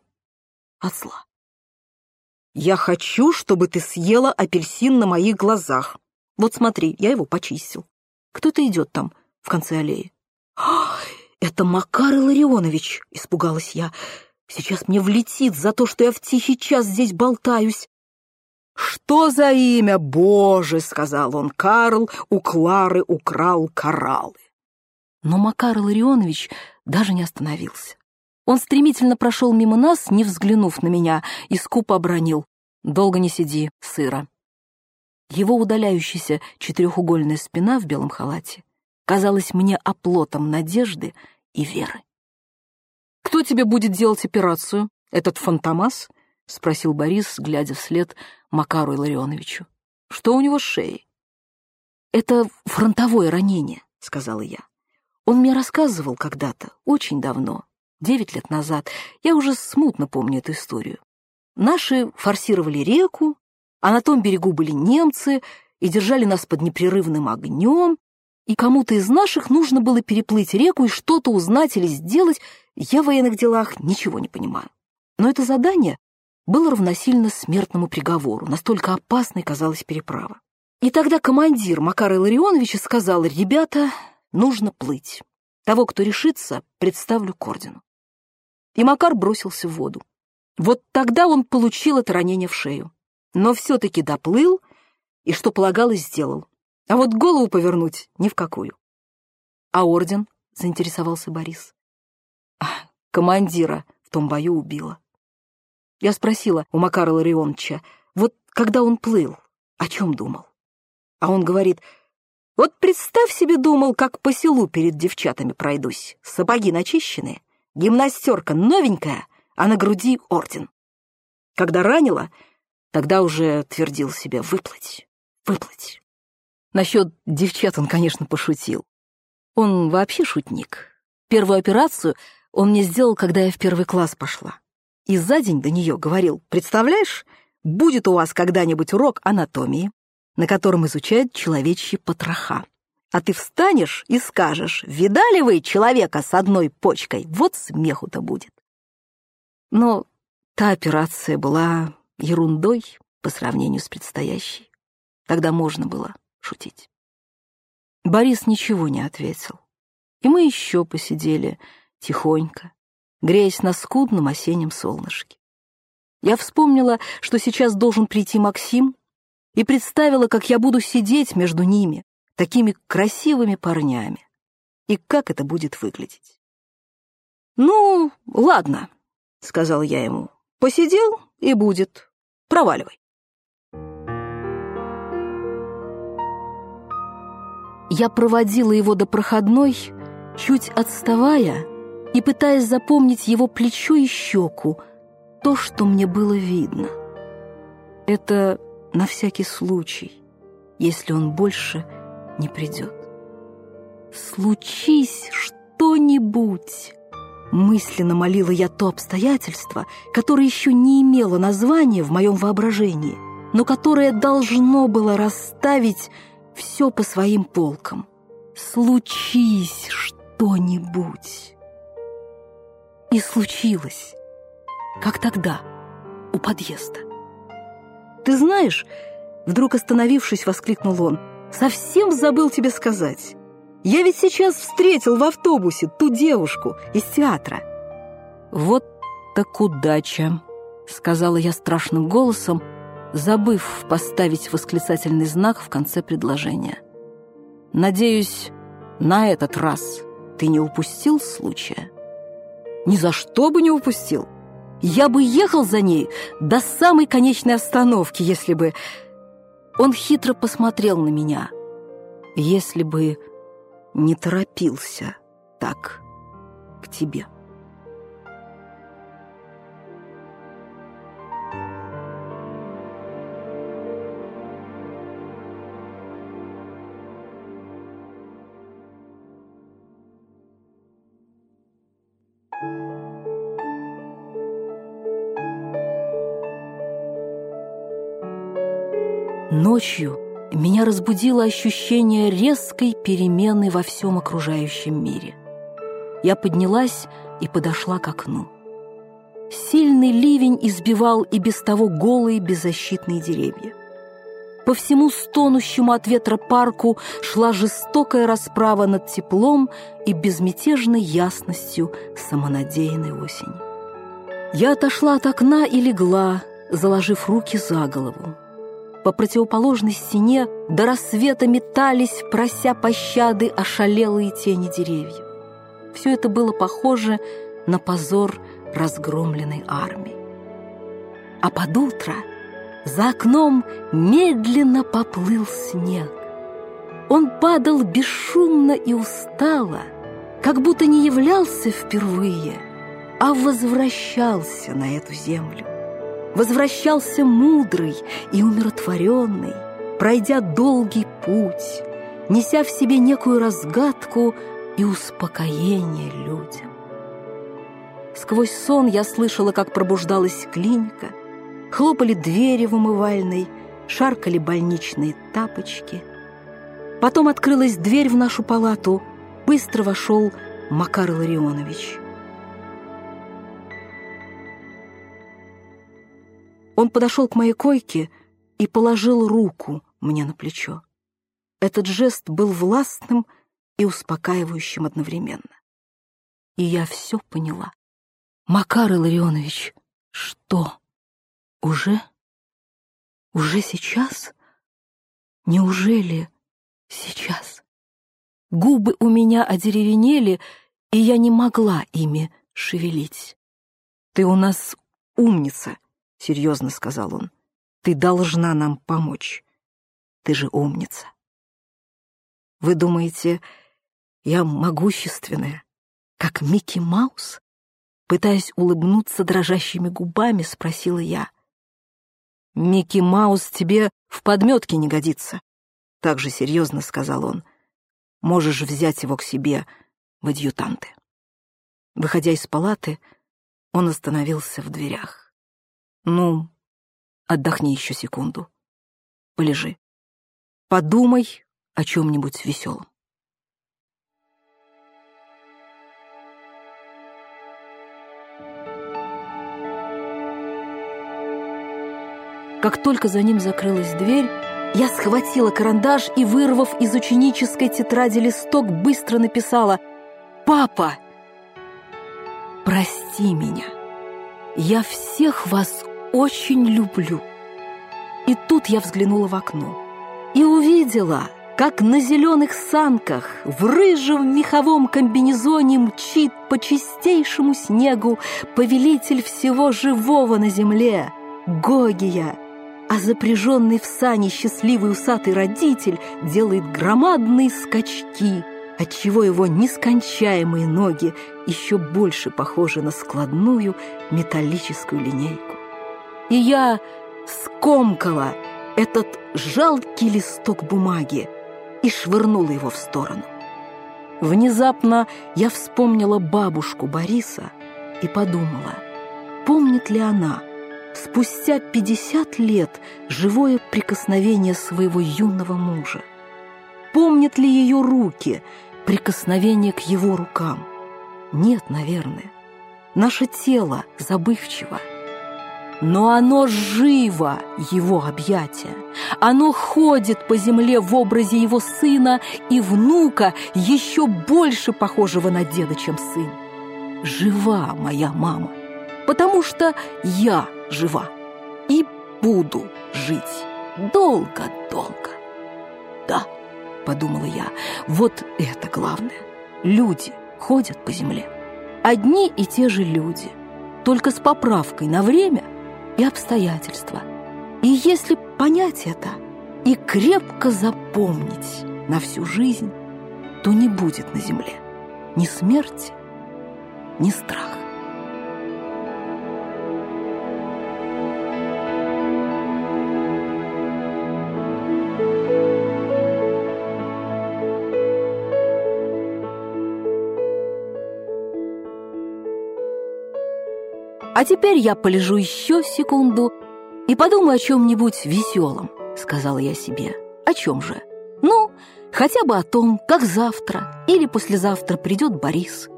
от зла. «Я хочу, чтобы ты съела апельсин на моих глазах», вот смотри, я его почистил. Кто-то идет там, в конце аллеи. «Это Макар Илларионович!» — испугалась я. «Сейчас мне влетит за то, что я в тихий час здесь болтаюсь». «Что за имя, Боже!» — сказал он. «Карл у Клары украл кораллы». Но Макар Илларионович даже не остановился. Он стремительно прошел мимо нас, не взглянув на меня, и скупо обронил. «Долго не сиди, сыро». Его удаляющаяся четырехугольная спина в белом халате казалась мне оплотом надежды и веры. «Кто тебе будет делать операцию? Этот фантомас?» — спросил Борис, глядя вслед Макару Илларионовичу. «Что у него с шеей?» «Это фронтовое ранение», — сказала я. «Он мне рассказывал когда-то, очень давно, девять лет назад. Я уже смутно помню эту историю. Наши форсировали реку, а на том берегу были немцы и держали нас под непрерывным огнем, и кому-то из наших нужно было переплыть реку и что-то узнать или сделать, я в военных делах ничего не понимаю. Но это задание было равносильно смертному приговору, настолько опасной казалась переправа. И тогда командир Макара Илларионовича сказал, «Ребята, нужно плыть. Того, кто решится, представлю к ордену». И Макар бросился в воду. Вот тогда он получил это ранение в шею но все-таки доплыл и, что полагалось, сделал. А вот голову повернуть ни в какую. А орден, — заинтересовался Борис. А, командира в том бою убила. Я спросила у Макара Ларионовича, вот когда он плыл, о чем думал? А он говорит, вот представь себе, думал, как по селу перед девчатами пройдусь. Сапоги начищенные, гимнастерка новенькая, а на груди орден. Когда ранила, Тогда уже твердил себе «выплыть, выплыть». Насчет девчат он, конечно, пошутил. Он вообще шутник. Первую операцию он мне сделал, когда я в первый класс пошла. И за день до нее говорил, представляешь, будет у вас когда-нибудь урок анатомии, на котором изучают человечьи потроха. А ты встанешь и скажешь, видали вы человека с одной почкой? Вот смеху-то будет. Но та операция была ерундой по сравнению с предстоящей. Тогда можно было шутить. Борис ничего не ответил. И мы еще посидели тихонько, греясь на скудном осеннем солнышке. Я вспомнила, что сейчас должен прийти Максим, и представила, как я буду сидеть между ними, такими красивыми парнями, и как это будет выглядеть. «Ну, ладно», — сказал я ему, — «посидел и будет. Проваливай. Я проводила его до проходной, чуть отставая и пытаясь запомнить его плечо и щеку, то, что мне было видно. Это на всякий случай, если он больше не придет. Случись что-нибудь, Мысленно молила я то обстоятельство, которое еще не имело названия в моем воображении, но которое должно было расставить все по своим полкам. Случись что-нибудь. и случилось, как тогда, у подъезда. «Ты знаешь...» — вдруг остановившись, воскликнул он. «Совсем забыл тебе сказать. Я ведь сейчас встретил в автобусе ту девушку из театра». «Вот так удача», — сказала я страшным голосом, забыв поставить восклицательный знак в конце предложения. «Надеюсь, на этот раз ты не упустил случая?» «Ни за что бы не упустил. Я бы ехал за ней до самой конечной остановки, если бы...» Он хитро посмотрел на меня. «Если бы не торопился так к тебе». Ночью меня разбудило ощущение резкой перемены во всем окружающем мире. Я поднялась и подошла к окну. Сильный ливень избивал и без того голые беззащитные деревья. По всему стонущему от ветра парку шла жестокая расправа над теплом и безмятежной ясностью самонадеянной осени. Я отошла от окна и легла, заложив руки за голову. По противоположной стене до рассвета метались, прося пощады, ошалелые тени деревьев. Все это было похоже на позор разгромленной армии. А под утро за окном медленно поплыл снег. Он падал бесшумно и устало, как будто не являлся впервые, а возвращался на эту землю возвращался мудрый и умиротворенный, пройдя долгий путь, неся в себе некую разгадку и успокоение людям. Сквозь сон я слышала, как пробуждалась клиника, хлопали двери в умывальной, шаркали больничные тапочки. Потом открылась дверь в нашу палату, быстро вошел Макар Ларионович. Он подошел к моей койке и положил руку мне на плечо. Этот жест был властным и успокаивающим одновременно. И я все поняла. «Макар Илларионович, что? Уже? Уже сейчас? Неужели сейчас?» Губы у меня одеревенели, и я не могла ими шевелить. «Ты у нас умница», — серьезно сказал он. «Ты должна нам помочь. Ты же умница». «Вы думаете, я могущественная, как Микки Маус?» Пытаясь улыбнуться дрожащими губами, спросила я. «Микки Маус тебе в подметке не годится», — так же серьезно сказал он. «Можешь взять его к себе в адъютанты». Выходя из палаты, он остановился в дверях. Ну, отдохни еще секунду. Полежи. Подумай о чем-нибудь веселом. Как только за ним закрылась дверь, я схватила карандаш и, вырвав из ученической тетради листок, быстро написала «Папа, прости меня, я всех вас очень люблю». И тут я взглянула в окно и увидела, как на зеленых санках в рыжем меховом комбинезоне мчит по чистейшему снегу повелитель всего живого на земле, Гогия, а запряженный в сани счастливый усатый родитель делает громадные скачки, отчего его нескончаемые ноги еще больше похожи на складную металлическую линейку и я скомкала этот жалкий листок бумаги и швырнула его в сторону. Внезапно я вспомнила бабушку Бориса и подумала, помнит ли она спустя пятьдесят лет живое прикосновение своего юного мужа? Помнят ли ее руки прикосновение к его рукам? Нет, наверное. наше тело забывчиво. Но оно живо, его объятия. Оно ходит по земле в образе его сына и внука, еще больше похожего на деда, чем сын. Жива моя мама, потому что я жива и буду жить долго-долго. Да, подумала я, вот это главное. Люди ходят по земле. Одни и те же люди, только с поправкой на время и обстоятельства. И если понять это и крепко запомнить на всю жизнь, то не будет на земле ни смерти, ни страха. «А теперь я полежу еще секунду и подумаю о чем-нибудь веселом», — сказала я себе. «О чем же? Ну, хотя бы о том, как завтра или послезавтра придет Борис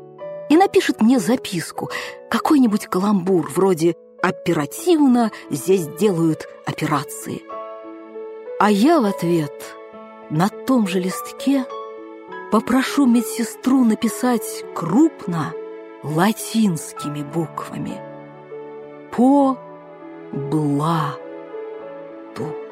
и напишет мне записку, какой-нибудь каламбур вроде «Оперативно здесь делают операции». А я в ответ на том же листке попрошу медсестру написать крупно латинскими буквами – побла ту.